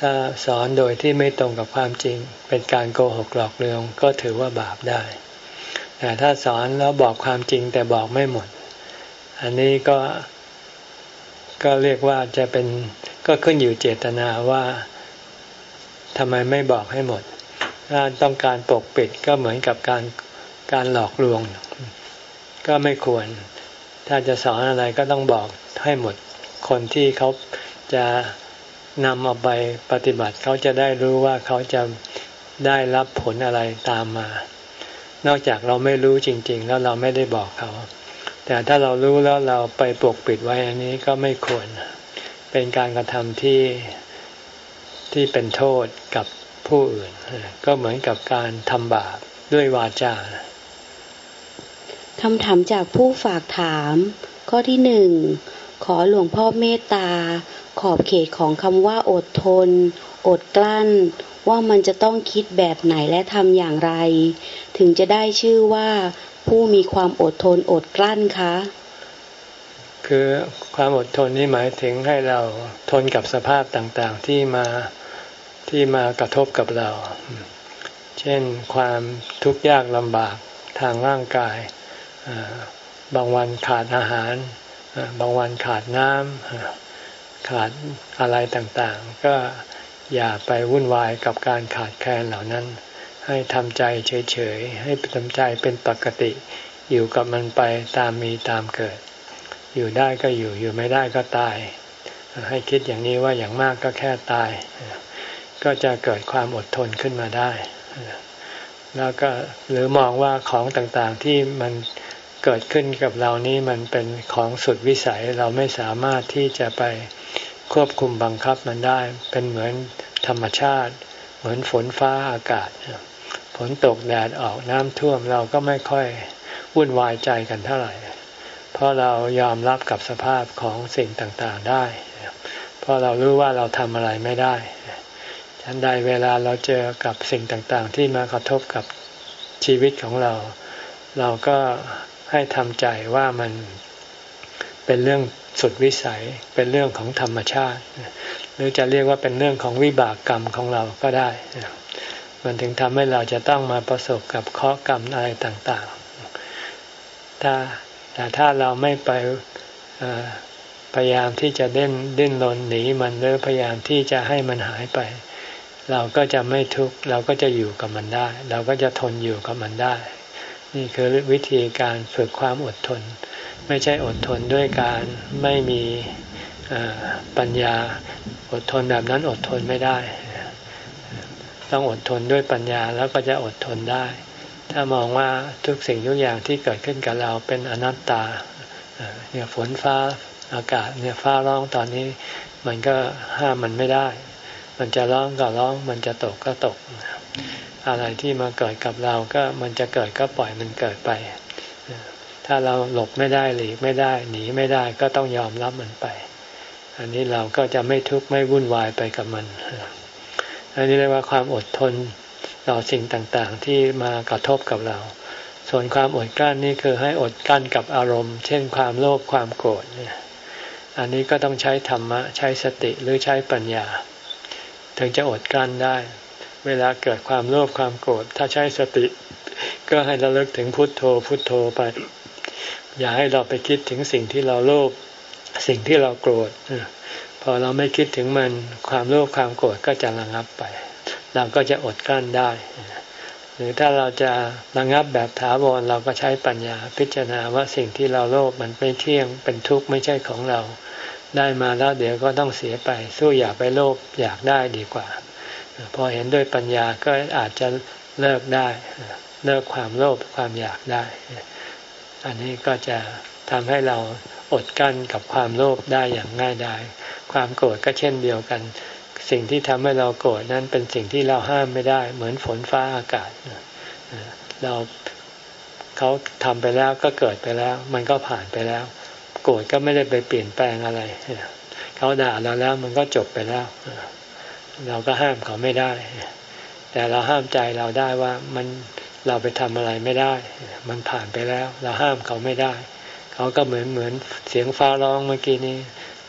Speaker 1: ถ้าสอนโดยที่ไม่ตรงกับความจริง เป็นการโกหกหลอกลวงก็ถือว่าบาปได้ แต่ถ้าสอนแล้วบอกความจริงแต่บอกไม่หมด อันนี้ก็ก็เรียกว่าจะเป็นก็ขึ้นอยู่เจตนาว่าทำไมไม่บอกให้หมด ถ้าต้องการปกปิดก็เหมือนกับการการหลอกลวง ก็ไม่ควร ถ้าจะสอนอะไรก็ต้องบอกให้หมด คนที่เขาจะ นำเอาไปปฏิบัติเขาจะได้รู้ว่าเขาจะได้รับผลอะไรตามมา นอกจากเราไม่รู้จริง ๆ แล้วเราไม่ได้บอกเขา แต่ถ้าเรารู้แล้วเราไปปกปิดไว้อันนี้ก็ไม่ควร เป็นการกระทำที่ที่เป็นโทษกับผู้อื่น ก็เหมือนกับการทำบาปด้วยวาจา
Speaker 4: คำถามจากผู้ฝากถาม ข้อที่หนึ่งขอหลวงพ่อเมตตา ขอบเขตของคำว่าอดทน อดกลั้น ว่ามันจะต้องคิดแบบไหนและทำอย่างไร ถึงจะได้ชื่อว่าผู้มีความอดทนอดกลั้นคะ
Speaker 1: คือความอดทนนี่หมายถึงให้เราทนกับสภาพต่างๆที่มาที่มากระทบกับเรา เช่นความทุกข์ยากลำบากทางร่างกาย บางวันขาดอาหาร บางวันขาดน้ำ ขาดอะไรต่างๆ ก็อย่าไปวุ่นวายกับการขาดแคลนเหล่านั้น ให้ทำใจเฉยๆ ให้ทำใจเป็นปกติ อยู่กับมันไปตามมีตามเกิด อยู่ได้ก็อยู่อยู่ไม่ได้ก็ตาย ให้คิดอย่างนี้ว่าอย่างมากก็แค่ตาย ก็จะเกิดความอดทนขึ้นมาได้ แล้วก็หรือมองว่าของต่างๆที่มัน เกิดขึ้นกับเรานี้มันเป็นของสุดวิสัยเราไม่สามารถที่จะไปควบคุมบังคับมันได้ เป็นเหมือนธรรมชาติ เหมือนฝนฟ้าอากาศ ฝนตกแดดออกน้ำท่วมเราก็ไม่ค่อยวุ่นวายใจกันเท่าไหร่ เพราะเรายอมรับกับสภาพของสิ่งต่างๆได้ เพราะเรารู้ว่าเราทำอะไรไม่ได้ฉันใดเวลาเราเจอกับสิ่งต่างๆ ที่มากระทบกับชีวิตของเรา เราก็ ให้ทำใจว่ามันเป็นเรื่องสุดวิสัย เป็นเรื่องของธรรมชาติ หรือจะเรียกว่าเป็นเรื่องของวิบากกรรมของเราก็ได้ มันถึงทำให้เราจะต้องมาประสบกับข้อกรรมอะไรต่างๆ ถ้าแต่ถ้าเราไม่ไปพยายามที่จะเด่นดิ้นรนหนีมันหรือพยายามที่จะให้มันหายไป เราก็จะไม่ทุกข์เราก็จะอยู่กับมันได้ เราก็จะทนอยู่กับมันได้ นี่คือวิธีการฝึกความอดทน ไม่ใช่อดทนด้วยการไม่มีปัญญา อดทนแบบนั้นอดทนไม่ได้ ต้องอดทนด้วยปัญญาแล้วก็จะอดทนได้ ถ้ามองว่าทุกสิ่งทุกอย่างที่เกิดขึ้นกับเราเป็นอนัตตาเนี่ยฝนฟ้าอากาศเนี่ยฟ้าร้องตอนนี้มันก็ห้ามมันไม่ได้ มันจะร้องก็ร้อง มันจะตกก็ตก อะไรที่มาเกิดกับเราก็มันจะเกิดก็ปล่อยมันเกิดไป ถ้าเราหลบไม่ได้หลีกไม่ได้ หนีไม่ได้ก็ต้องยอมรับมันไป อันนี้เราก็จะไม่ทุกข์ไม่วุ่นวายไปกับมัน อันนี้เรียกว่าความอดทนต่อสิ่งต่างๆ ที่มากระทบกับเรา ส่วนความอดกลั้นนี่คือให้อดกลั้นกับอารมณ์ เช่นความโลภความโกรธเนี่ยอันนี้ก็ต้องใช้ธรรมะ ใช้สติหรือใช้ปัญญา ถึงจะอดกลั้นได้ เวลาเกิดความโลภความโกรธถ้าใช้สติ ก็ให้ระลึกถึงพุทโธพุทโธไป อย่าให้เราไปคิดถึงสิ่งที่เราโลภสิ่งที่เราโกรธพอเราไม่คิดถึงมันความโลภความโกรธก็จะระงับไป เราก็จะอดกลั้นได้ หรือถ้าเราจะระงับแบบถาวรเราก็ใช้ปัญญาพิจารณาว่าสิ่งที่เราโลภมันไม่เที่ยงเป็นทุกข์ไม่ใช่ของเรา ได้มาแล้วเดี๋ยวก็ต้องเสียไป สู้อย่าไปโลภอยากได้ดีกว่า พอเห็นด้วยปัญญาก็อาจจะเลิกได้ เลิกความโลภความอยากได้ อันนี้ก็จะทำให้เราอดกั้นกับความโลภได้อย่างง่ายดายความโกรธก็เช่นเดียวกัน สิ่งที่ทำให้เราโกรธนั้นเป็นสิ่งที่เราห้ามไม่ได้ เหมือนฝนฟ้าอากาศ เราเขาทำไปแล้วก็เกิดไปแล้ว มันก็ผ่านไปแล้ว โกรธก็ไม่ได้ไปเปลี่ยนแปลงอะไร เขาด่าเราแล้วมันก็จบไปแล้ว เราก็ห้ามเขาไม่ได้ แต่เราห้ามใจเราได้ว่ามันเราไปทำอะไรไม่ได้ มันผ่านไปแล้ว เราห้ามเขาไม่ได้ เขาก็เหมือนเหมือนเสียงฟ้าร้องเมื่อกี้นี้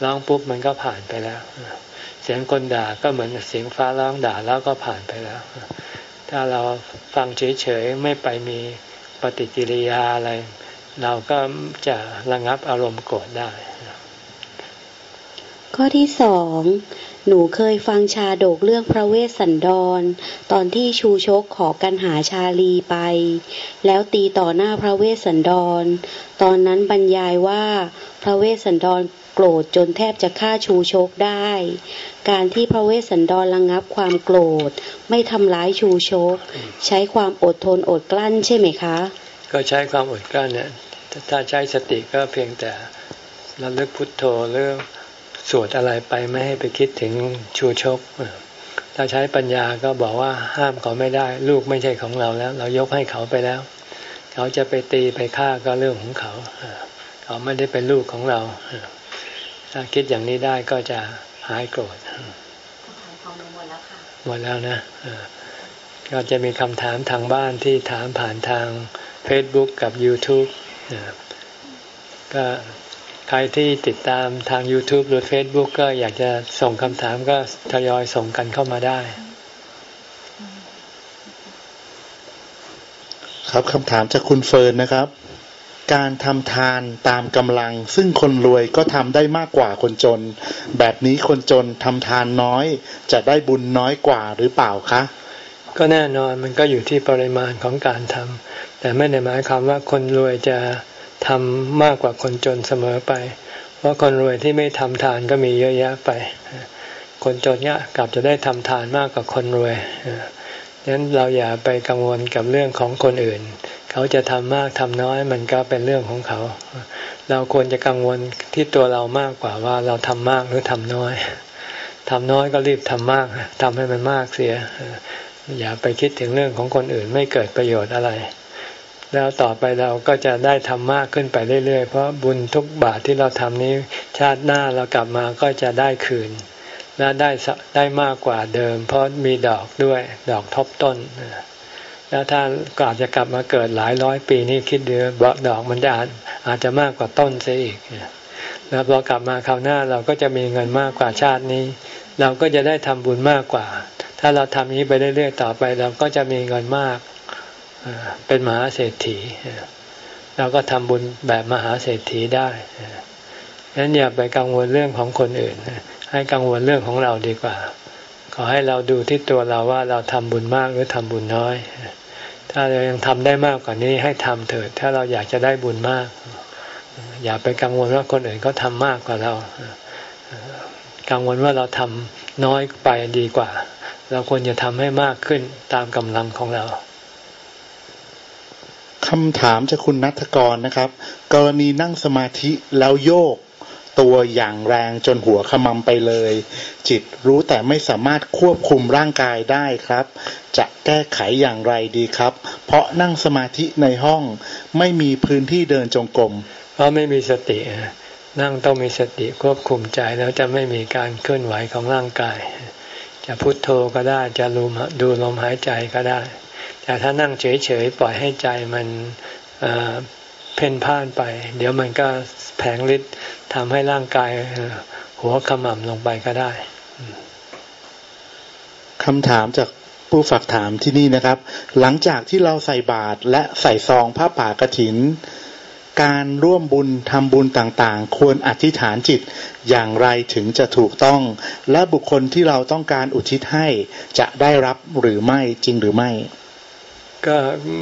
Speaker 1: ร้องปุ๊บมันก็ผ่านไปแล้ว เสียงคนด่าก็เหมือนเสียงฟ้าร้องด่าแล้วก็ผ่านไปแล้ว ถ้าเราฟังเฉยๆไม่ไปมีปฏิกิริยาอะไร เราก็จะระงับอารมณ์โกรธได้
Speaker 4: ข้อที่สอง หนูเคยฟังชาดกเรื่องพระเวสสันดร ตอนที่ชูชกขอกันหาชาลีไป แล้วตีต่อหน้าพระเวสสันดร ตอนนั้นบรรยายว่าพระเวสสันดรโกรธจนแทบจะฆ่าชูชกได้ การที่พระเวสสันดรระงับความโกรธ ไม่ทำร้ายชูชก ใช้ความอดทนอดกลั้นใช่ไหมคะ
Speaker 1: ก็ใช้ความอดกลั้นเนี่ยถ้าใช้สติก็เพียงแต่ระลึกพุทโธหรือ สวดอะไรไปไม่ให้ไปคิดถึงชูชกถ้าใช้ปัญญาก็บอกว่าห้ามเขาไม่ได้ ลูกไม่ใช่ของเราแล้ว เรายกให้เขาไปแล้ว เขาจะไปตีไปฆ่าก็เรื่องของเขา เขาไม่ได้เป็นลูกของเรา ถ้าคิดอย่างนี้ได้ก็จะหายโกรธหมดแล้วนะก็จะมีคำถามทางบ้านที่ถามผ่านทาง Facebook กับ YouTube ก็ ใครที่ติดตามทาง YouTube หรือ Facebook ก็อยากจะส่งคำถามก็ทยอยส่งกันเข้ามาได้
Speaker 5: ครับคำถามจากคุณเฟิร์นนะครับ การทำทานตามกำลัง ซึ่งคนรวยก็ทำได้มากกว่าคนจน แบบนี้คนจนทำทานน้อย จะได้บุญน้อยกว่าหรือเปล่าคะ
Speaker 1: ก็แน่นอนมันก็อยู่ที่ปริมาณของการทำแต่ไม่ได้หมายความว่าคนรวยจะ ทำมากกว่าคนจนเสมอไป เพราะคนรวยที่ไม่ทำทานก็มีเยอะแยะไป คนจนเนี่ยกลับจะได้ทำทานมากกว่าคนรวยดังนั้นเราอย่าไปกังวลกับเรื่องของคนอื่น เขาจะทำมากทำน้อยมันก็เป็นเรื่องของเขา เราควรจะกังวลที่ตัวเรามากกว่าว่าเราทำมากหรือทำน้อยทำน้อยก็รีบทำมากทำให้มันมากเสีย อย่าไปคิดถึงเรื่องของคนอื่นไม่เกิดประโยชน์อะไร แล้วต่อไปเราก็จะได้ทำมากขึ้นไปเรื่อยๆ เพราะบุญทุกบาทที่เราทำนี้ ชาติหน้าเรากลับมาก็จะได้คืน และได้ได้มากกว่าเดิม เพราะมีดอกด้วยดอกทบต้น แล้วถ้าก่อนจะกลับมาเกิดหลายร้อยปีนี่คิดดูบดอกมันจะอาจจะมากกว่าต้นเสียอีกแล้วพอกลับมาคราวหน้าเราก็จะมีเงินมากกว่าชาตินี้ เราก็จะได้ทำบุญมากกว่า ถ้าเราทำนี้ไปเรื่อยๆต่อไป เราก็จะมีเงินมาก เป็นมหาเศรษฐีเราก็ทำบุญแบบมหาเศรษฐีได้นั้นอย่าไปกังวลเรื่องของคนอื่น ให้กังวลเรื่องของเราดีกว่า ขอให้เราดูที่ตัวเราว่าเราทำบุญมากหรือทำบุญน้อย ถ้าเรายังทำได้มากกว่านี้ให้ทำเถิด ถ้าเราอยากจะได้บุญมาก อย่าไปกังวลว่าคนอื่นก็ทำมากกว่าเรา กังวลว่าเราทำน้อยไปดีกว่า เราควรจะทำให้มากขึ้นตามกำลังของเรา
Speaker 5: คำถามจากคุณนัทกรนะครับ กรณีนั่งสมาธิแล้วโยก ตัวอย่างแรงจนหัวขมำไปเลย จิตรู้แต่ไม่สามารถควบคุมร่างกายได้ครับ จะแก้ไขอย่างไรดีครับ เพราะนั่งสมาธิในห้องไม่มีพื้นที่เดินจงกรม
Speaker 1: เพราะไม่มีสตินั่งต้องมีสติควบคุมใจแล้วจะไม่มีการเคลื่อนไหวของร่างกาย จะพุโทโธก็ได้จะดูดูลมหายใจก็ได้ แต่ถ้านั่งเฉยๆปล่อยให้ใจมันเพ่นพ่านไป เดี๋ยวมันก็แผงฤทธิ์ทำให้ร่างกายหัวขมำลงไปก็ได้
Speaker 5: คำถามจากผู้ฝากถามที่นี่นะครับ หลังจากที่เราใส่บาตรและใส่ซองผ้าป่ากระถิน การร่วมบุญทำบุญต่างๆ ควรอธิษฐานจิตอย่างไรถึงจะถูกต้อง และบุคคลที่เราต้องการอุทิศให้จะได้รับหรือไม่จริงหรือไม่
Speaker 1: ก็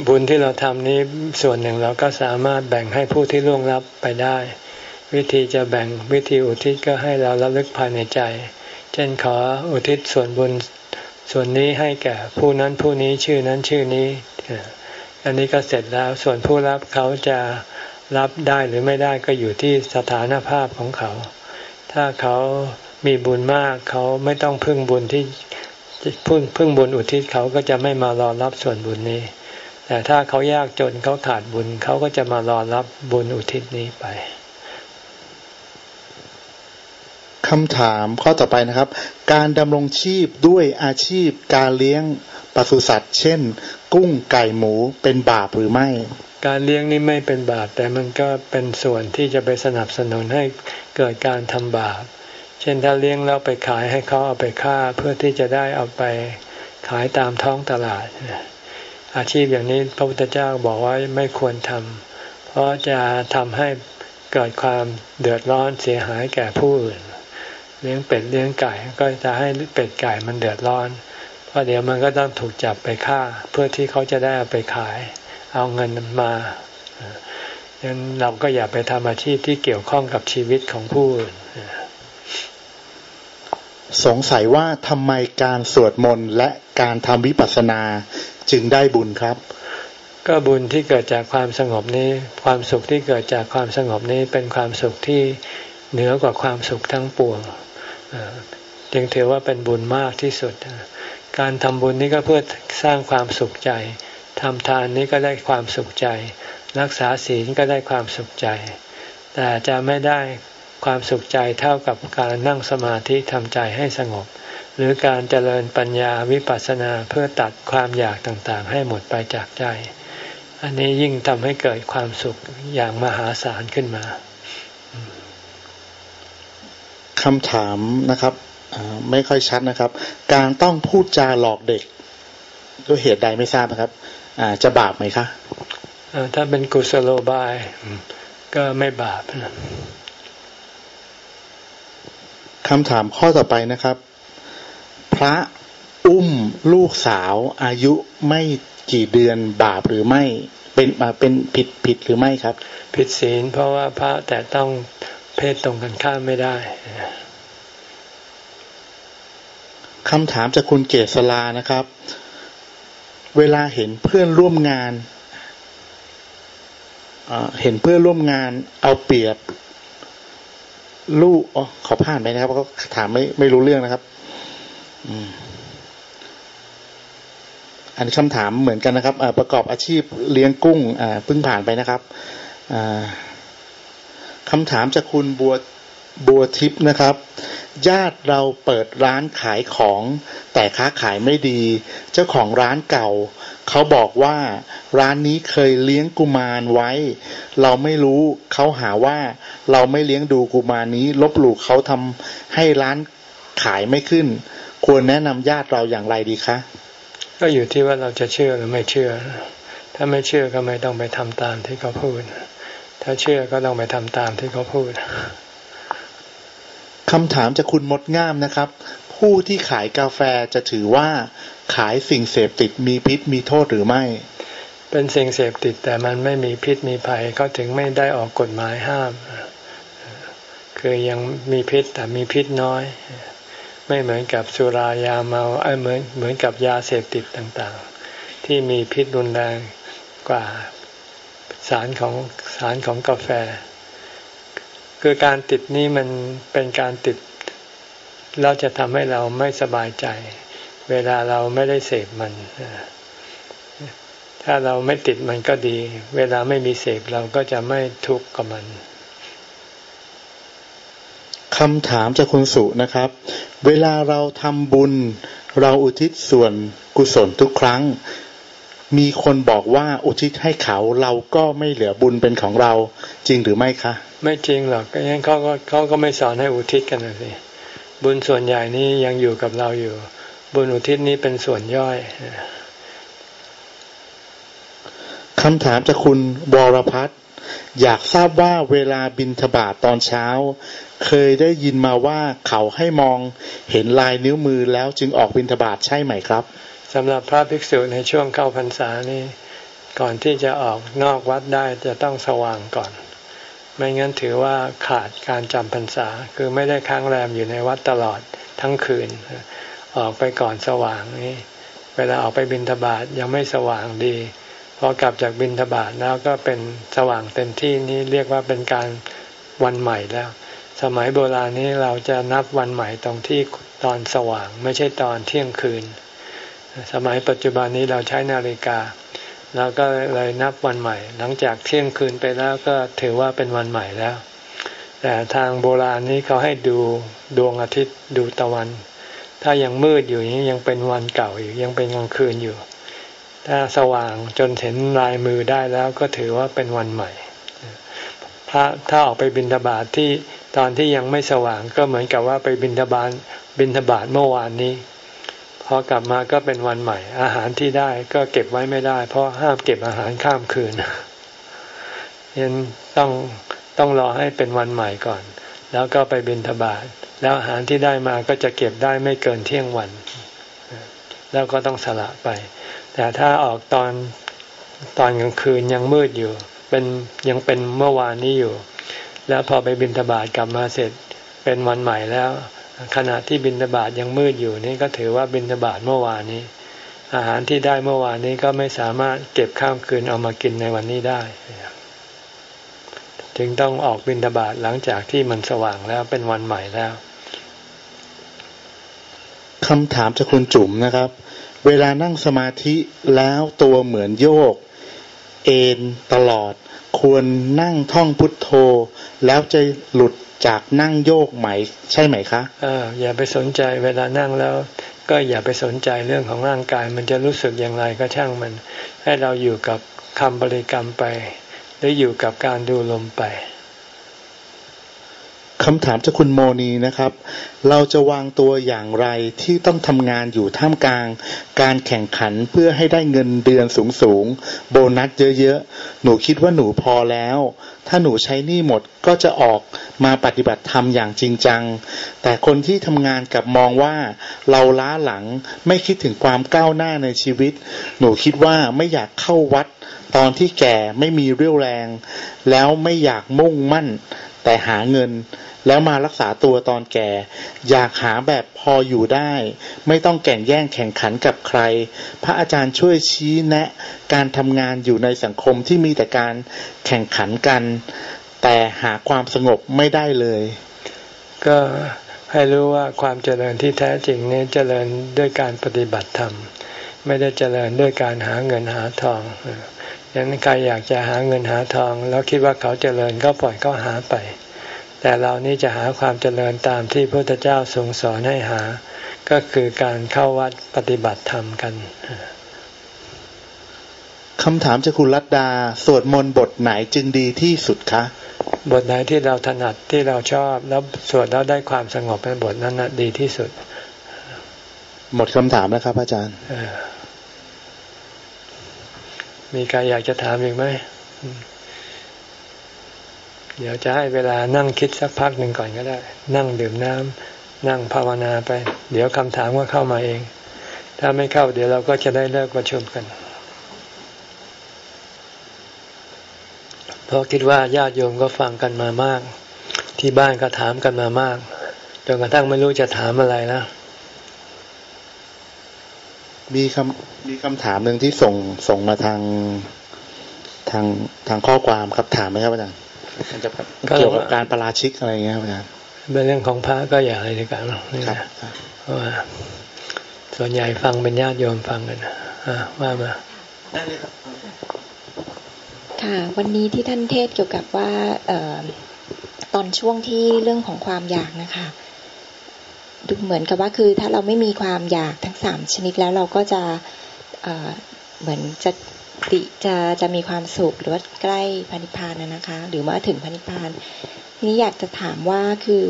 Speaker 1: บุญที่เราทำนี้ส่วนหนึ่งเราก็สามารถแบ่งให้ผู้ที่ล่วงลับไปได้ วิธีจะแบ่งวิธีอุทิศก็ให้เราระลึกภายในใจ เช่นขออุทิศส่วนบุญส่วนนี้ให้แก่ผู้นั้นผู้นี้ชื่อนั้นชื่อนี้ อันนี้ก็เสร็จแล้วส่วนผู้รับเขาจะรับได้หรือไม่ได้ก็อยู่ที่สถานภาพของเขา ถ้าเขามีบุญมากเขาไม่ต้องพึ่งบุญที่ พึ่งพึ่งบุญอุทิศเขาก็จะไม่มารอรับส่วนบุญนี้ แต่ถ้าเขายากจนเขาขาดบุญเขาก็จะมารอรับบุญอุทิศนี้ไป
Speaker 5: คำถามข้อต่อไปนะครับ การดำรงชีพด้วยอาชีพการเลี้ยงปศุสัตว์ เช่น กุ้งไก่หมูเป็นบาปหรือไม่
Speaker 1: การเลี้ยงนี่ไม่เป็นบาปแต่มันก็เป็นส่วนที่จะไปสนับสนุนให้เกิดการทำบาป เช่นถ้าเลี้ยงแล้วไปขายให้เขาเอาไปฆ่าเพื่อที่จะได้เอาไปขายตามท้องตลาด อาชีพอย่างนี้พระพุทธเจ้าบอกว่าไม่ควรทำเพราะจะทำให้เกิดความเดือดร้อนเสียหายแก่ผู้อื่น เลี้ยงเป็ดเลี้ยงไก่ก็จะให้เป็ดไก่มันเดือดร้อน เพราะเดี๋ยวมันก็ต้องถูกจับไปฆ่า เพื่อที่เขาจะได้เอาไปขาย เอาเงินมาดังนั้นเราก็อย่าไปทำอาชีพที่เกี่ยวข้องกับชีวิตของผู้อื่น
Speaker 5: สงสัยว่าทำไมการสวดมนต์และการทำวิปัสสนาจึงได้บุญครับ
Speaker 1: ก็บุญที่เกิดจากความสงบนี้ ความสุขที่เกิดจากความสงบนี้เป็นความสุขที่เหนือกว่าความสุขทั้งปวงจึงถือว่าเป็นบุญมากที่สุด การทำบุญนี้ก็เพื่อสร้างความสุขใจทำทานนี้ก็ได้ความสุขใจ รักษาศีลก็ได้ความสุขใจ แต่จะไม่ได้ ความสุขใจเท่ากับการนั่งสมาธิทำใจให้สงบ หรือการเจริญปัญญาวิปัสสนาเพื่อตัดความอยากต่างๆ ให้หมดไปจากใจ อันนี้ยิ่งทำให้เกิดความสุขอย่างมหาศาลขึ้นมา
Speaker 5: คำถามนะครับไม่ค่อยชัดนะครับ การต้องพูดจาหลอกเด็กด้วยเหตุใดไม่ทราบนะครับจะบาปไหมคะ
Speaker 1: ถ้าเป็นกุศโลบายก็ไม่บาปนะ
Speaker 5: คำถามข้อต่อไปนะครับ พระอุ้มลูกสาวอายุไม่กี่เดือนบาปหรือไม่เป็นมาเป็นผิดผิดหรือไม่ครับ
Speaker 1: ผิดศีลเพราะว่าพระแต่ต้องเพศตรงกันข้ามไม่ได้
Speaker 5: คำถามจากคุณเกษลานะครับ เวลาเห็นเพื่อนร่วมงานเห็นเพื่อนร่วมงานเอาเปรียบ ลูกอ๋อขอผ่านไปนะครับเพราะถามไม่ไม่รู้เรื่องนะครับ อืมอันนี้คำถามเหมือนกันนะครับประกอบอาชีพเลี้ยงกุ้งเพิ่งผ่านไปนะครับคำถามจากคุณบัวบัวทิพย์นะครับ ญาติเราเปิดร้านขายของ แต่ค้าขายไม่ดี เจ้าของร้านเก่า เขาบอกว่าร้านนี้เคยเลี้ยงกุมารไว้ เราไม่รู้เขาหาว่า เราไม่เลี้ยงดูกุมารนี้ ลบหลู่เขาทำให้ร้านขายไม่ขึ้น ควรแนะนำญาติเราอย่างไรดีคะ
Speaker 1: ก็อยู่ที่ว่าเราจะเชื่อหรือไม่เชื่อ ถ้าไม่เชื่อก็ไม่ต้องไปทำตามที่เขาพูด ถ้าเชื่อก็ต้องไปทำตามที่เขาพูด
Speaker 5: คำถามจากคุณมดง่ามนะครับ ผู้ที่ขายกาแฟจะถือว่าขายสิ่งเสพติดมีพิษมีโทษหรือไม่
Speaker 1: เป็นสิ่งเสพติดแต่มันไม่มีพิษมีภัยเขาถึงไม่ได้ออกกฎหมายห้าม คือยังมีพิษแต่มีพิษน้อย ไม่เหมือนกับสุรายาเมาเอ้เหมือนเหมือนกับยาเสพติดต่างๆ ที่มีพิษรุนแรงกว่าสารของสารของกาแฟ คือการติดนี้มันเป็นการติด เราจะทำให้เราไม่สบายใจ เวลาเราไม่ได้เสพมัน ถ้าเราไม่ติดมันก็ดี เวลาไม่มีเสพเราก็จะไม่ทุกข์กับมัน
Speaker 5: คำถามจากคุณสุนะครับ เวลาเราทำบุญ เราอุทิศส่วนกุศลทุกครั้ง มีคนบอกว่าอุทิศให้เขาเราก็ไม่เหลือบุญเป็นของเราจริงหรือไม่คะ
Speaker 1: ไม่จริงหรอกงั้นเขาก็เขาก็ไม่สอนให้อุทิศกันเลยสิ บุญส่วนใหญ่นี้ยังอยู่กับเราอยู่ บุญอุทิศนี้เป็นส่วนย่อย
Speaker 5: คำถามจากคุณบรพัฒอยากทราบว่าเวลาบินทบาทตอนเช้า เคยได้ยินมาว่าเขาให้มองเห็นลายนิ้วมือแล้วจึงออกบินทบาทใช่ไหมครับ
Speaker 1: สำหรับพระภิกษุในช่วงเข้าพรรษานี่ก่อนที่จะออกนอกวัดได้จะต้องสว่างก่อน ไม่งั้นถือว่าขาดการจำพรรษา คือไม่ได้ค้างแรมอยู่ในวัดตลอดทั้งคืน ออกไปก่อนสว่างนี่เวลาออกไปบินทบาทยังไม่สว่างดีพอกลับจากบินทบาทแล้วก็เป็นสว่างเต็มที่นี้เรียกว่าเป็นการวันใหม่แล้ว สมัยโบราณนี้เราจะนับวันใหม่ตรงที่ตอนสว่าง ไม่ใช่ตอนเที่ยงคืน สมัยปัจจุบันนี้เราใช้นาฬิกา เราก็เลยนับวันใหม่ หลังจากเที่ยงคืนไปแล้วก็ถือว่าเป็นวันใหม่แล้ว แต่ทางโบราณนี้เขาให้ดูดวงอาทิตย์ดูตะวัน ถ้ายังมืดอยู่นี้ยังเป็นวันเก่าอยู่ยังเป็นกลางคืนอยู่ ถ้าสว่างจนเห็นลายมือได้แล้วก็ถือว่าเป็นวันใหม่ พระถ้าออกไปบินทบาทที่ตอนที่ยังไม่สว่างก็เหมือนกับว่าไปบินทบาทบินทบาทเมื่อวานนี้ อกลับมาก็เป็นวันใหม่ อาหารที่ได้ก็เก็บไว้ไม่ได้ เพราะห้ามเก็บอาหารข้ามคืนยังต้องต้องรอให้เป็นวันใหม่ก่อน แล้วก็ไปบินทบาทแล้วอาหารที่ได้มาก็จะเก็บได้ไม่เกินเที่ยงวัน แล้วก็ต้องสละไป แต่ถ้าออกตอนตอนกลางคืนยังมืดอยู่ เป็นยังเป็นเมื่อวานนี้อยู่ แล้วพอไปบินทบาทกลับมาเสร็จเป็นวันใหม่แล้ว ขณะที่บินทบาทยังมืดอยู่นี่ก็ถือว่าบินทบาทเมื่อวานนี้ อาหารที่ได้เมื่อวานนี้ก็ไม่สามารถเก็บข้ามคืนเอามากินในวันนี้ได้ จึงต้องออกบินทบาทหลังจากที่มันสว่างแล้วเป็นวันใหม่แล้ว
Speaker 5: คำถามจากคุณจุ๋มนะครับ เวลานั่งสมาธิแล้วตัวเหมือนโยก เอ็นตลอด ควรนั่งท่องพุทโธ แล้วจะหลุด จากนั่งโยกไหมใช่ไหมคะ
Speaker 1: ออย่าไปสนใจเวลานั่งแล้ว ก็อย่าไปสนใจเรื่องของร่างกาย มันจะรู้สึกอย่างไรก็ช่างมัน ให้เราอยู่กับคำบริกรรมไป หรืออยู่กับการดูลมไป
Speaker 5: คำถามจากคุณโมนีนะครับ เราจะวางตัวอย่างไรที่ต้องทำงานอยู่ท่ามกลาง การแข่งขันเพื่อให้ได้เงินเดือนสูงสูงโบนัสเยอะๆ หนูคิดว่าหนูพอแล้ว ถ้าหนูใช้นี่หมดก็จะออกมาปฏิบัติธรรมอย่างจริงจัง แต่คนที่ทำงานกับมองว่าเราล้าหลังไม่คิดถึงความก้าวหน้าในชีวิต หนูคิดว่าไม่อยากเข้าวัด ตอนที่แก่ไม่มีเรี่ยวแรง แล้วไม่อยากมุ่งมั่น แต่หาเงิน แล้วมารักษาตัวตอนแก่ อยากหาแบบพออยู่ได้ ไม่ต้องแข่งแย่งแข่งขันกับใคร พระอาจารย์ช่วยชี้แนะ การทำงานอยู่ในสังคมที่มีแต่การแข่งขันกัน แต่หาความสงบไม่ได้เลย
Speaker 1: ก็ให้รู้ว่าความเจริญที่แท้จริงนี้เจริญด้วยการปฏิบัติธรรม ไม่ได้เจริญด้วยการหาเงินหาทองดังนั้นใครอยากจะหาเงินหาทอง แล้วคิดว่าเขาเจริญก็ปล่อยเขาหาไป แต่เรานี่จะหาความเจริญตามที่พระพุทธเจ้าทรงสอนให้หา ก็คือการเข้าวัดปฏิบัติธรรมกัน
Speaker 5: คำถามจากคุณรัตดา สวดมนต์บทไหนจึงดีที่สุดคะ
Speaker 1: บทไหนที่เราถนัดที่เราชอบแล้วสวดแล้วได้ความสงบเป็นบทนั้นนะดีที่สุด
Speaker 5: หมดคำถามแล้วครับ อาจารย์
Speaker 1: มีใครอยากจะถามอีกไหม เดี๋ยวจะให้เวลานั่งคิดสักพักหนึ่งก่อนก็ได้ นั่งดื่มน้ำนั่งภาวนาไป เดี๋ยวคำถามก็เข้ามาเอง ถ้าไม่เข้าเดี๋ยวเราก็จะได้เลิกประชุมกันเพราะคิดว่าญาติโยมก็ฟังกันมามาก ที่บ้านก็ถามกันมามากจนกระทั่งไม่รู้จะถามอะไรแล้ว
Speaker 5: มีคำมีคำถามหนึ่งที่ส่งส่งมาทางทางทางข้อความครับถามไหมครับอาจารย์ มันจะเกี่ยวกับการประราชิกอะไรเงี้ยครับอาจารย์
Speaker 1: เป็นเรื่องของพระก็อย่าอะไรดีกว่านี่นะเพราะว่าส่วนใหญ่ฟังเป็นญาติโยมฟังกันว่ามา
Speaker 3: ค่ะวันนี้ที่ท่านเทศเกี่ยวกับว่าเออตอนช่วงที่เรื่องของความอยากนะคะ ดูเหมือนกับว่าคือถ้าเราไม่มีความอยากทั้งสามชนิดแล้วเราก็จะเหมือนจะ ติจะจะมีความสุขหรือว่าใกล้พันิพานนะคะ หรือว่าถึงพันิพานทีนี้อยากจะถามว่าคือ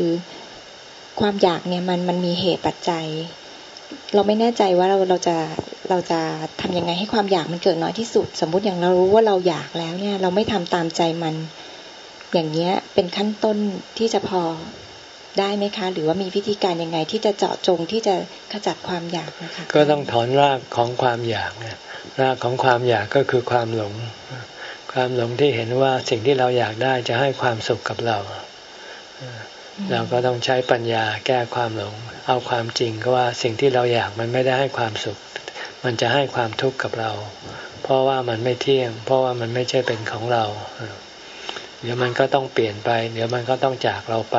Speaker 3: ความอยากเนี่ยมันมันมีเหตุปัจจัย เราไม่แน่ใจว่าเราเราจะเราจะทำยังไงให้ความอยากมันเกิดน้อยที่สุด สมมุติอย่างเรารู้ว่าเราอยากแล้วเนี่ย เราไม่ทำตามใจมัน อย่างเนี้ยเป็นขั้นต้นที่จะพอ ได้ไหมคะ หรือว่ามีวิธีการยังไงที่จะเจาะจงที่จะขจัดความอยากนะคะ
Speaker 1: ก็ต้องถอนรากของความอยากเนี่ยรากของความอยากก็คือความหลง ความหลงที่เห็นว่าสิ่งที่เราอยากได้จะให้ความสุขกับเรา เราก็ต้องใช้ปัญญาแก้ความหลง เอาความจริงก็ว่าสิ่งที่เราอยากมันไม่ได้ให้ความสุข มันจะให้ความทุกข์กับเรา เพราะว่ามันไม่เที่ยง เพราะว่ามันไม่ใช่เป็นของเรา เดี๋ยวมันก็ต้องเปลี่ยนไป เดี๋ยวมันก็ต้องจากเราไป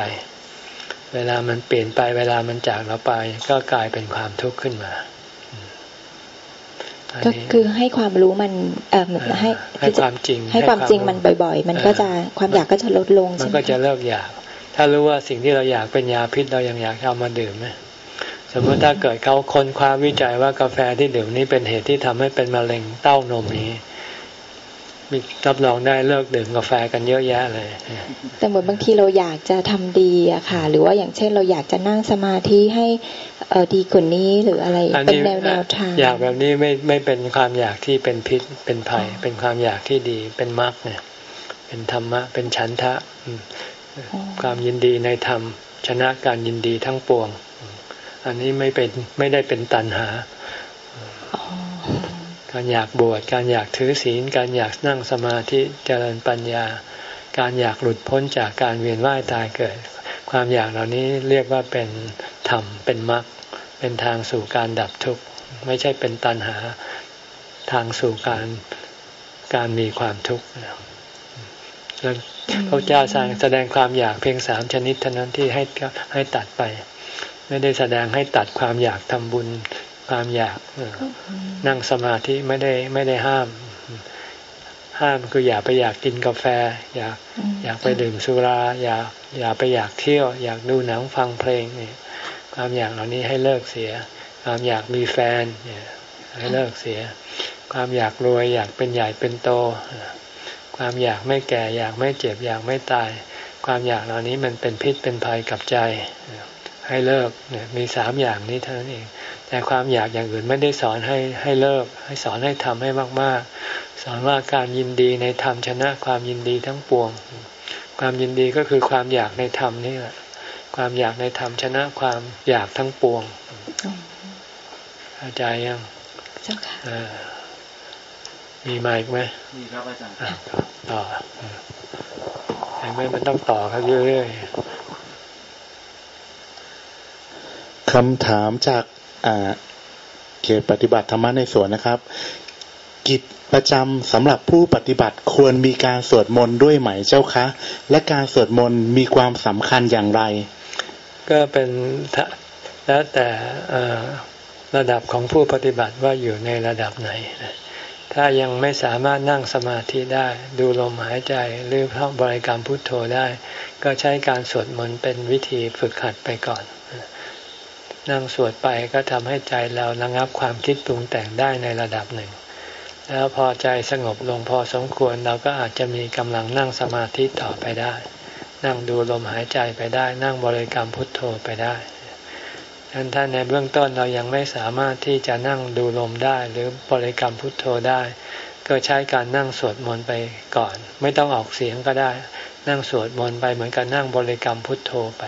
Speaker 1: เวลามันเปลี่ยนไปเวลามันจากเราไป ก็กลายเป็นความทุกข์ขึ้นมา
Speaker 3: ก็คือให้ความรู้มันเอ่อให้
Speaker 1: ให้ความจริง
Speaker 3: ให้ความจริงมันบ่อย ๆ มันก็จะความอยากก็จะลดลง
Speaker 1: มันก็จะเลิกอยาก ถ้ารู้ว่าสิ่งที่เราอยากเป็นยาพิษเรายังอยากเอามาดื่มไหมสมมติถ้าเกิดเขาค้นคว้าวิจัยว่ากาแฟที่ดื่มนี้เป็นเหตุที่ทำให้เป็นมะเร็งเต้านมนี้มี รับรองได้เลิกดื่มกาแฟกันเยอะแยะเลย
Speaker 3: แต่เหมือนบางทีเราอยากจะทำดีอะค่ะ หรือว่าอย่างเช่นเราอยากจะนั่งสมาธิให้เออดีกว่านี้หรืออะไรเป็นแนวแนวทาง
Speaker 1: อยากแบบนี้ไม่ไม่เป็นความอยากที่เป็นพิษเป็นภัย เป็นความอยากที่ดีเป็นมรรคเนี่ย เป็นธรรมะ เป็นฉันทะความยินดีในธรรม ชนะการยินดีทั้งปวง อันนี้ไม่เป็นไม่ได้เป็นตัณหา การอยากบวชการอยากถือศีล การอยากนั่งสมาธิเจริญปัญญา การอยากหลุดพ้นจากการเวียนว่ายตายเกิด ความอยากเหล่านี้เรียกว่าเป็นธรรมเป็นมรรคเป็นทางสู่การดับทุกข์ไม่ใช่เป็นตัณหาทางสู่การการมีความทุกข์แล้วพระเจ้าสร้างแสดงความอยากเพียงสามชนิดเท่านั้นที่ให้ให้ตัดไป ไม่ได้แสดงให้ตัดความอยากทำบุญ ความอยากนั่งสมาธิไม่ได้ไม่ได้ห้าม ห้ามคืออย่าไปอยากกินกาแฟ อยากอยากไปดื่มสุรา อยากอย่าไปอยากเที่ยว อยากดูหนังฟังเพลงนี่ความอยากเหล่านี้ให้เลิกเสีย ความอยากมีแฟนเนี่ยให้เลิกเสีย ความอยากรวยอยากเป็นใหญ่เป็นโต ความอยากไม่แก่อยากไม่เจ็บอยากไม่ตาย ความอยากเหล่านี้มันเป็นพิษเป็นภัยกับใจ ให้เลิกเนี่ยมีสามอย่างนี้เท่านั้นเอง แต่ความอยากอย่างอื่นไม่ได้สอนให้ให้เลิก ให้สอนให้ทำให้มาก ๆ สอนว่าการยินดีในธรรมชนะความยินดีทั้งปวง ความยินดีก็คือความอยากในธรรมนี่แหละความอยากในธรรมชนะความอยากทั้งปวงเข้าใจยัง
Speaker 3: เจ้าค่ะ
Speaker 1: มีมาอีกไหม
Speaker 5: มีครับอาจารย์
Speaker 1: ต่อเห็นไหมมันต้องต่อครับเรื่อย
Speaker 5: ๆคำถามจาก เขตปฏิบัติธรรมในสวนนะครับ กิจประจำสำหรับผู้ปฏิบัติควรมีการสวดมนต์ด้วยไหมเจ้าคะ และการสวดมนต์มีความสำคัญอย่างไร
Speaker 1: ก็เป็นแล้วแต่ระดับของผู้ปฏิบัติว่าอยู่ในระดับไหน ถ้ายังไม่สามารถนั่งสมาธิได้ ดูลมหายใจหรือท่องบริกรรมพุทโธได้ ก็ใช้การสวดมนต์เป็นวิธีฝึกหัดไปก่อน นั่งสวดไปก็ทำให้ใจเราระงับความคิดปรุงแต่งได้ในระดับหนึ่ง แล้วพอใจสงบลงพอสมควรเราก็อาจจะมีกำลังนั่งสมาธิต่อไปได้ นั่งดูลมหายใจไปได้ นั่งบริกรรมพุทโธไปได้ดังนั้นถ้าในเบื้องต้นเรายังไม่สามารถที่จะนั่งดูลมได้หรือบริกรรมพุทโธได้ ก็ใช้การนั่งสวดมนต์ไปก่อน ไม่ต้องออกเสียงก็ได้ นั่งสวดมนต์ไปเหมือนกับนั่งบริกรรมพุทโธไป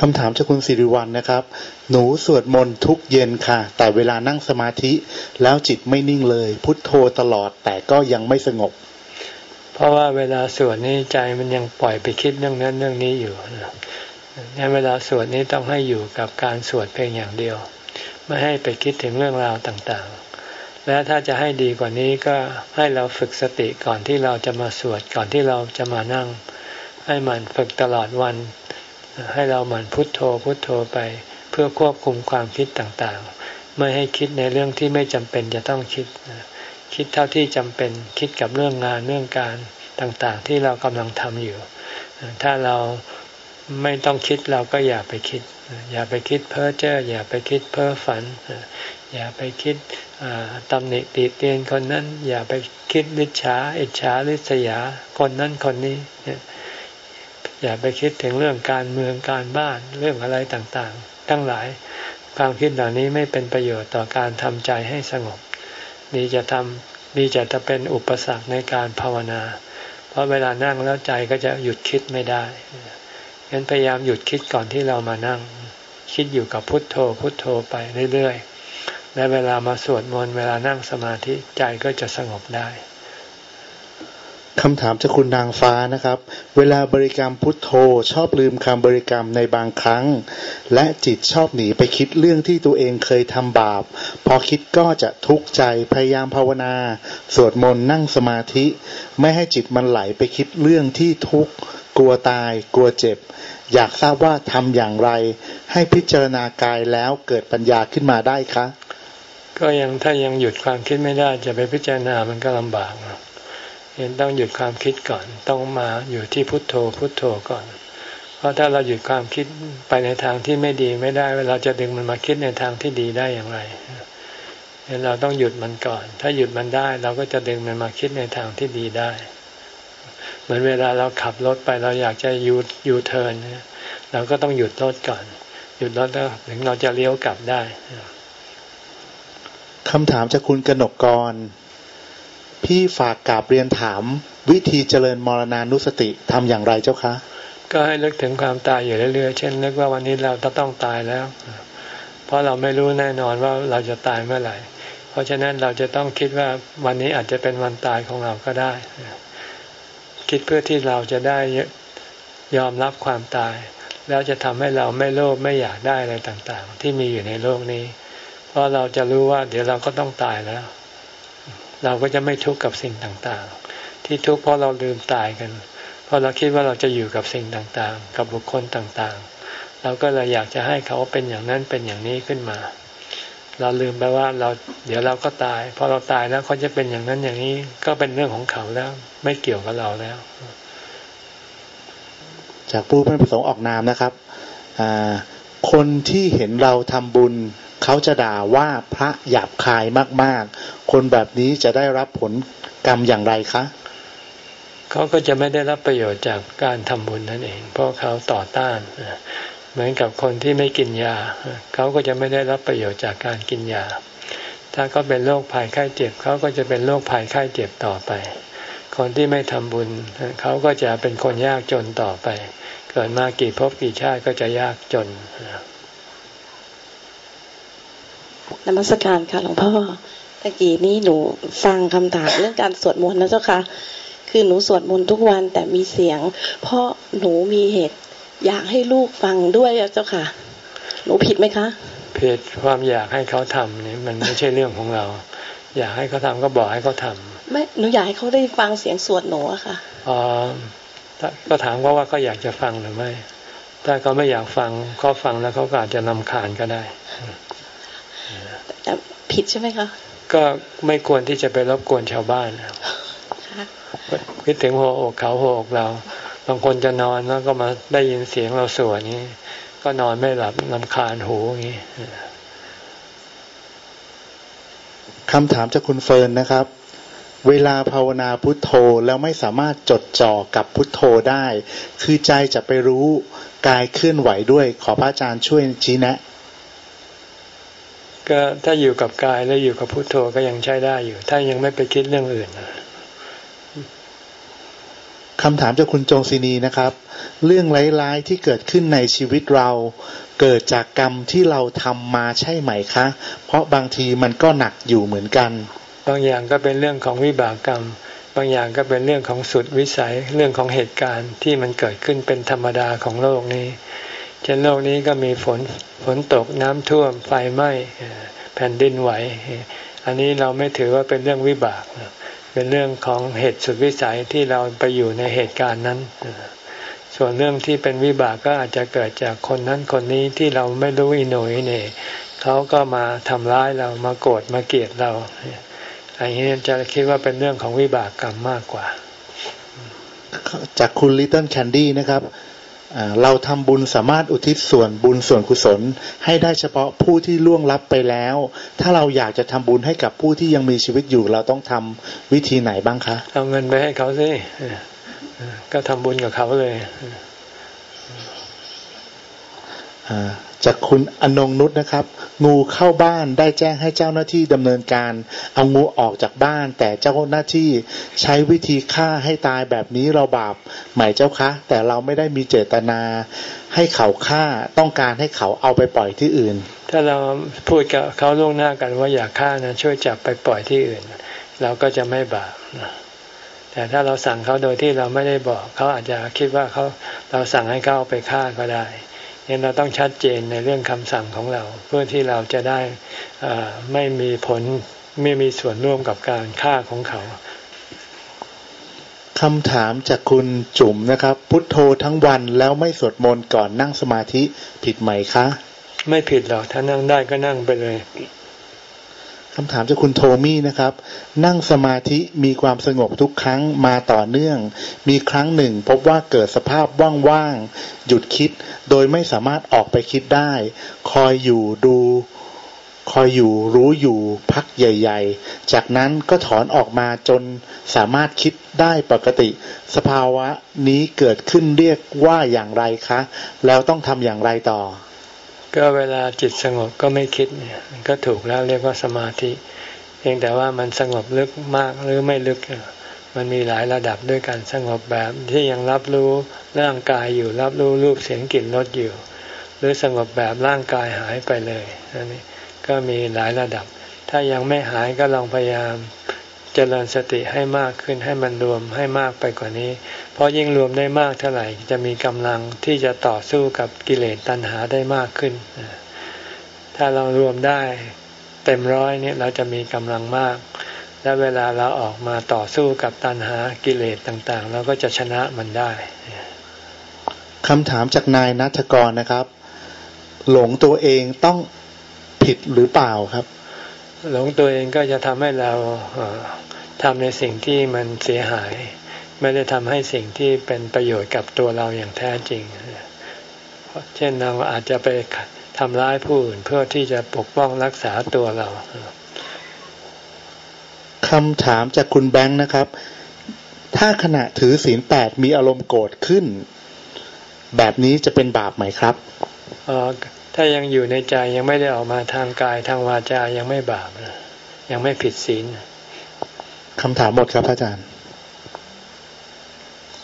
Speaker 5: คำถามจากคุณสิริวัลนะครับ หนูสวดมนต์ทุกเย็นค่ะ แต่เวลานั่งสมาธิแล้วจิตไม่นิ่งเลย พุทโธตลอดแต่ก็ยังไม่สงบ
Speaker 1: เพราะว่าเวลาสวดนี้ใจมันยังปล่อยไปคิดเรื่องนั้นเรื่องนี้อยู่นะงั้นเวลาสวดนี้ต้องให้อยู่กับการสวดเพียงอย่างเดียว ไม่ให้ไปคิดถึงเรื่องราวต่างๆ และถ้าจะให้ดีกว่านี้ก็ให้เราฝึกสติก่อนที่เราจะมาสวดก่อนที่เราจะมานั่ง ให้มันฝึกตลอดวัน ให้เราหมั่นพุทโธพุทโธไป เพื่อควบคุมความคิดต่างๆ ไม่ให้คิดในเรื่องที่ไม่จำเป็นจะต้องคิด คิดเท่าที่จำเป็นคิดกับเรื่องงานเรื่องการต่างๆ ที่เรากำลังทำอยู่ ถ้าเราไม่ต้องคิดเราก็อย่าไปคิด อย่าไปคิดเพ้อเจ้ออย่าไปคิดเพ้อฝัน อย่าไปคิดตำหนิติเตียนคนนั้น อย่าไปคิดลิจฉาอิจฉาริษยาคนนั้นคนนี้ อย่าไปคิดถึงเรื่องการเมืองการบ้านเรื่องอะไรต่างๆ ทั้งหลายความคิดเหล่านี้ไม่เป็นประโยชน์ต่อการทำใจให้สงบนี่จะทำนี่จะจะเป็นอุปสรรคในการภาวนา เพราะเวลานั่งแล้วใจก็จะหยุดคิดไม่ได้ฉะนั้นพยายามหยุดคิดก่อนที่เรามานั่ง คิดอยู่กับพุทโธ พุทโธไปเรื่อยๆและเวลามาสวดมนต์เวลานั่งสมาธิใจก็จะสงบได้
Speaker 5: คำถามจากคุณนางฟ้านะครับ เวลาบริกรรมพุทโธชอบลืมคำบริกรรมในบางครั้ง และจิตชอบหนีไปคิดเรื่องที่ตัวเองเคยทำบาป พอคิดก็จะทุกข์ใจพยายามภาวนา สวดมนต์นั่งสมาธิ ไม่ให้จิตมันไหลไปคิดเรื่องที่ทุกข์กลัวตาย กลัวเจ็บ อยากทราบว่าทำอย่างไร ให้พิจารณากายแล้วเกิดปัญญาขึ้นมาได้คะ
Speaker 1: ก็ยังถ้ายังหยุดความคิดไม่ได้จะไปพิจารณามันก็ลำบากเห็นต้องหยุดความคิดก่อน ต้องมาอยู่ที่พุทโธพุทโธก่อน เพราะถ้าเราหยุดความคิดไปในทางที่ไม่ดีไม่ได้เราจะดึงมันมาคิดในทางที่ดีได้อย่างไรเราต้องหยุดมันก่อน ถ้าหยุดมันได้ เราก็จะดึงมันมาคิดในทางที่ดีได้ เหมือนเวลาเราขับรถไปเราอยากจะยูยูเทิร์นเราก็ต้องหยุดรถก่อน หยุดรถแล้วถึงเราจะเลี้ยวกลับได้
Speaker 5: คำถามจากคุณกนกกร พี่ฝากกราบเรียนถาม วิธีเจริญมรณานุสติทำอย่างไรเจ้าคะ
Speaker 1: ก็ให้นึกถึงความตายอยู่เรื่อยๆ เช่นนึกว่าวันนี้เราจะต้องตายแล้ว เพราะเราไม่รู้แน่นอนว่าเราจะตายเมื่อไหร่ เพราะฉะนั้นเราจะต้องคิดว่าวันนี้อาจจะเป็นวันตายของเราก็ได้ คิดเพื่อที่เราจะได้ยอมรับความตาย แล้วจะทำให้เราไม่โลภไม่อยากได้อะไรต่างๆ ที่มีอยู่ในโลกนี้ เพราะเราจะรู้ว่าเดี๋ยวเราก็ต้องตายแล้ว เราก็จะไม่ทุกข์กับสิ่งต่างๆ ที่ทุกข์เพราะเราลืมตายกัน เพราะเราคิดว่าเราจะอยู่กับสิ่งต่างๆ กับบุคคลต่างๆ เราก็เลยอยากจะให้เขาเป็นอย่างนั้นเป็นอย่างนี้ขึ้นมา เราลืมไปว่าเราเดี๋ยวเราก็ตายพอเราตายแล้วเขาจะเป็นอย่างนั้นอย่างนี้ก็เป็นเรื่องของเขาแล้ว ไม่เกี่ยวกับเราแล้ว
Speaker 5: จากผู้ไม่ประสงค์ออกนามนะครับคนที่เห็นเราทำบุญ เขาจะด่าว่าพระหยาบคายมาก ๆ คนแบบนี้จะได้รับผลกรรมอย่างไรคะ
Speaker 1: เขาก็จะไม่ได้รับประโยชน์จากการทำบุญนั่นเอง เพราะเขาต่อต้านเหมือนกับคนที่ไม่กินยา เขาก็จะไม่ได้รับประโยชน์จากการกินยา ถ้าเขาเป็นโรคภัยไข้เจ็บ เขาก็จะเป็นโรคภัยไข้เจ็บต่อไป คนที่ไม่ทำบุญ เขาก็จะเป็นคนยากจนต่อไป เกิดมากี่ภพกี่ชาติก็จะยากจน
Speaker 6: นมัสการค่ะหลวงพ่อตะกี้นี้หนูฟังคำถามเรื่องการสวดมนต์นะเจ้าค่ะ คือหนูสวดมนต์ทุกวันแต่มีเสียง เพราะหนูมีเหตุ อยากให้ลูกฟังด้วยเจ้าค่ะ หนูผิดไหมคะ
Speaker 1: ผิดความอยากให้เขาทำนี่มันไม่ใช่เรื่องของเรา อยากให้เขาทำก็บอกให้เขาทา
Speaker 6: ไม่หนูอยากให้เขาได้ฟังเสียงสวดหนูอะค่ะ
Speaker 1: อ๋อก็ถามว่าว่าเขาอยากจะฟังหรือไม่ ถ้าเขาไม่อยากฟังเขาฟังแล้วเขาก็อาจจะนำคาญก็ได้
Speaker 6: แต่ผิดใช่ไหมคะ
Speaker 1: ก็ไม่ควรที่จะไปรบกวนชาวบ้านคิดถึงหัวอกเขาหัวอกเรา บางคนจะนอนแล้วก็มาได้ยินเสียงเราสวดนี้ ก็นอนไม่หลับลำคาญหูอย่างนี้
Speaker 5: คำถามจากคุณเฟิร์นนะครับ เวลาภาวนาพุทโธแล้วไม่สามารถจดจ่อกับพุทโธได้ คือใจจะไปรู้กายเคลื่อนไหวด้วย ขอพระอาจารย์ช่วยชี้แนะ
Speaker 1: ก็ถ้าอยู่กับกายแล้วอยู่กับพุทโธก็ยังใช้ได้อยู่ ถ้ายังไม่ไปคิดเรื่องอื่น
Speaker 5: คำถามจากคุณจงศินีนะครับ เรื่องร้ายๆที่เกิดขึ้นในชีวิตเรา เกิดจากกรรมที่เราทำมาใช่ไหมคะ เพราะบางทีมันก็หนักอยู่เหมือนกัน
Speaker 1: บางอย่างก็เป็นเรื่องของวิบากกรรม บางอย่างก็เป็นเรื่องของสุดวิสัยเรื่องของเหตุการณ์ที่มันเกิดขึ้นเป็นธรรมดาของโลกนี้ เช่นโลกนี้ก็มีฝนฝนตกน้ำท่วมไฟไหม้แผ่นดินไหว อันนี้เราไม่ถือว่าเป็นเรื่องวิบาก เป็นเรื่องของเหตุสุดวิสัยที่เราไปอยู่ในเหตุการณ์นั้น ส่วนเรื่องที่เป็นวิบากก็อาจจะเกิดจากคนนั้นคนนี้ที่เราไม่รู้อิโหนยเนี่ยเขาก็มาทำร้ายเรามาโกรธมาเกลียดเรา อันนี้จะคิดว่าเป็นเรื่องของวิบากกรรมมากกว่า
Speaker 5: จากคุณลิตเติ้ลแคนดี้นะครับ เราทำบุญสามารถอุทิศส่วนบุญส่วนกุศล ให้ได้เฉพาะผู้ที่ล่วงลับไปแล้ว ถ้าเราอยากจะทำบุญให้กับผู้ที่ยังมีชีวิตอยู่ เราต้องทำวิธีไหนบ้างคะ
Speaker 1: เอาเงินไปให้เขาสิก็ทำบุญกับเขาเลย
Speaker 5: จากคุณอนงนุษนะครับ งูเข้าบ้านได้แจ้งให้เจ้าหน้าที่ดำเนินการ เอางูออกจากบ้าน แต่เจ้าหน้าที่ใช้วิธีฆ่าให้ตายแบบนี้เราบาปไหมเจ้าคะ แต่เราไม่ได้มีเจตนา ให้เขาฆ่าต้องการให้เขาเอาไปปล่อยที่อื่น
Speaker 1: ถ้าเราพูดกับเขาล่วงหน้ากันว่าอย่าฆ่านะช่วยจับไปปล่อยที่อื่น เราก็จะไม่บาปแต่ถ้าเราสั่งเขาโดยที่เราไม่ได้บอกเขาอาจจะคิดว่าเขาเราสั่งให้เขาเอาไปฆ่าก็ได้ ยังเราต้องชัดเจนในเรื่องคำสั่งของเรา เพื่อที่เราจะได้ไม่มีผลไม่มีส่วนร่วมกับการฆ่าของเขา
Speaker 5: คำถามจากคุณจุ๋มนะครับ พุทโธทั้งวันแล้วไม่สวดมนต์ก่อนนั่งสมาธิผิดไหมคะ
Speaker 1: ไม่ผิดหรอกถ้านั่งได้ก็นั่งไปเลย
Speaker 5: คำถามจากคุณโทมี่นะครับ นั่งสมาธิมีความสงบทุกครั้งมาต่อเนื่อง มีครั้งหนึ่ง พบว่าเกิดสภาพว่างๆหยุดคิด โดยไม่สามารถออกไปคิดได้ คอยอยู่ดูคอยอยู่รู้อยู่พักใหญ่ ๆ จากนั้นก็ถอนออกมาจนสามารถคิดได้ปกติ สภาวะนี้เกิดขึ้นเรียกว่าอย่างไรคะ แล้วต้องทำอย่างไรต่อ
Speaker 1: ก็เวลาจิตสงบก็ไม่คิดเนี่ยก็ถูกแล้วเรียกว่าสมาธิ เพียงแต่ว่ามันสงบลึกมากหรือไม่ลึก มันมีหลายระดับด้วยกันสงบแบบที่ยังรับรู้ร่างกายอยู่รับรู้รูปเสียงกลิ่นรสอยู่ หรือสงบแบบร่างกายหายไปเลยนั่นนี่ก็มีหลายระดับ ถ้ายังไม่หายก็ลองพยายาม เจริญสติให้มากขึ้นให้มันรวมให้มากไปกว่านี้ เพราะยิ่งรวมได้มากเท่าไหร่จะมีกำลังที่จะต่อสู้กับกิเลสตัณหาได้มากขึ้น ถ้าเรารวมได้เต็มร้อยเนี่ยเราจะมีกำลังมาก และเวลาเราออกมาต่อสู้กับตัณหากิเลสต่างๆ เราก็จะชนะมันได้
Speaker 5: คำถามจากนายนัทกรนะครับ หลงตัวเองต้องผิดหรือเปล่าครับ
Speaker 1: หลงตัวเองก็จะทำให้เราทำในสิ่งที่มันเสียหาย ไม่ได้ทำให้สิ่งที่เป็นประโยชน์กับตัวเราอย่างแท้จริง เช่นเราอาจจะไปทำร้ายผู้อื่นเพื่อที่จะปกป้องรักษาตัวเรา
Speaker 5: คำถามจากคุณแบงค์นะครับ ถ้าขณะถือศีลแปดมีอารมณ์โกรธขึ้น แบบนี้จะเป็นบาปไหมครับ
Speaker 1: ถ้ายังอยู่ในใจยังไม่ได้ออกมาทางกายทางวาจายังไม่บาปยังไม่ผิดศีล
Speaker 5: คำถามหมดครับอาจารย์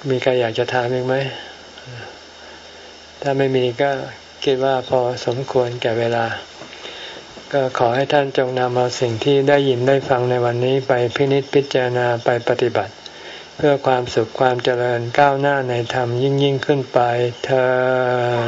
Speaker 1: มีใครอยากจะถามอีกไหม ถ้าไม่มีก็คิดว่าพอสมควรแก่เวลา ก็ขอให้ท่านจงนำเอาสิ่งที่ได้ยินได้ฟังในวันนี้ไปพินิจพิจารณาไปปฏิบัติ เพื่อความสุขความเจริญก้าวหน้าในธรรมยิ่งยิ่งขึ้นไปเธอ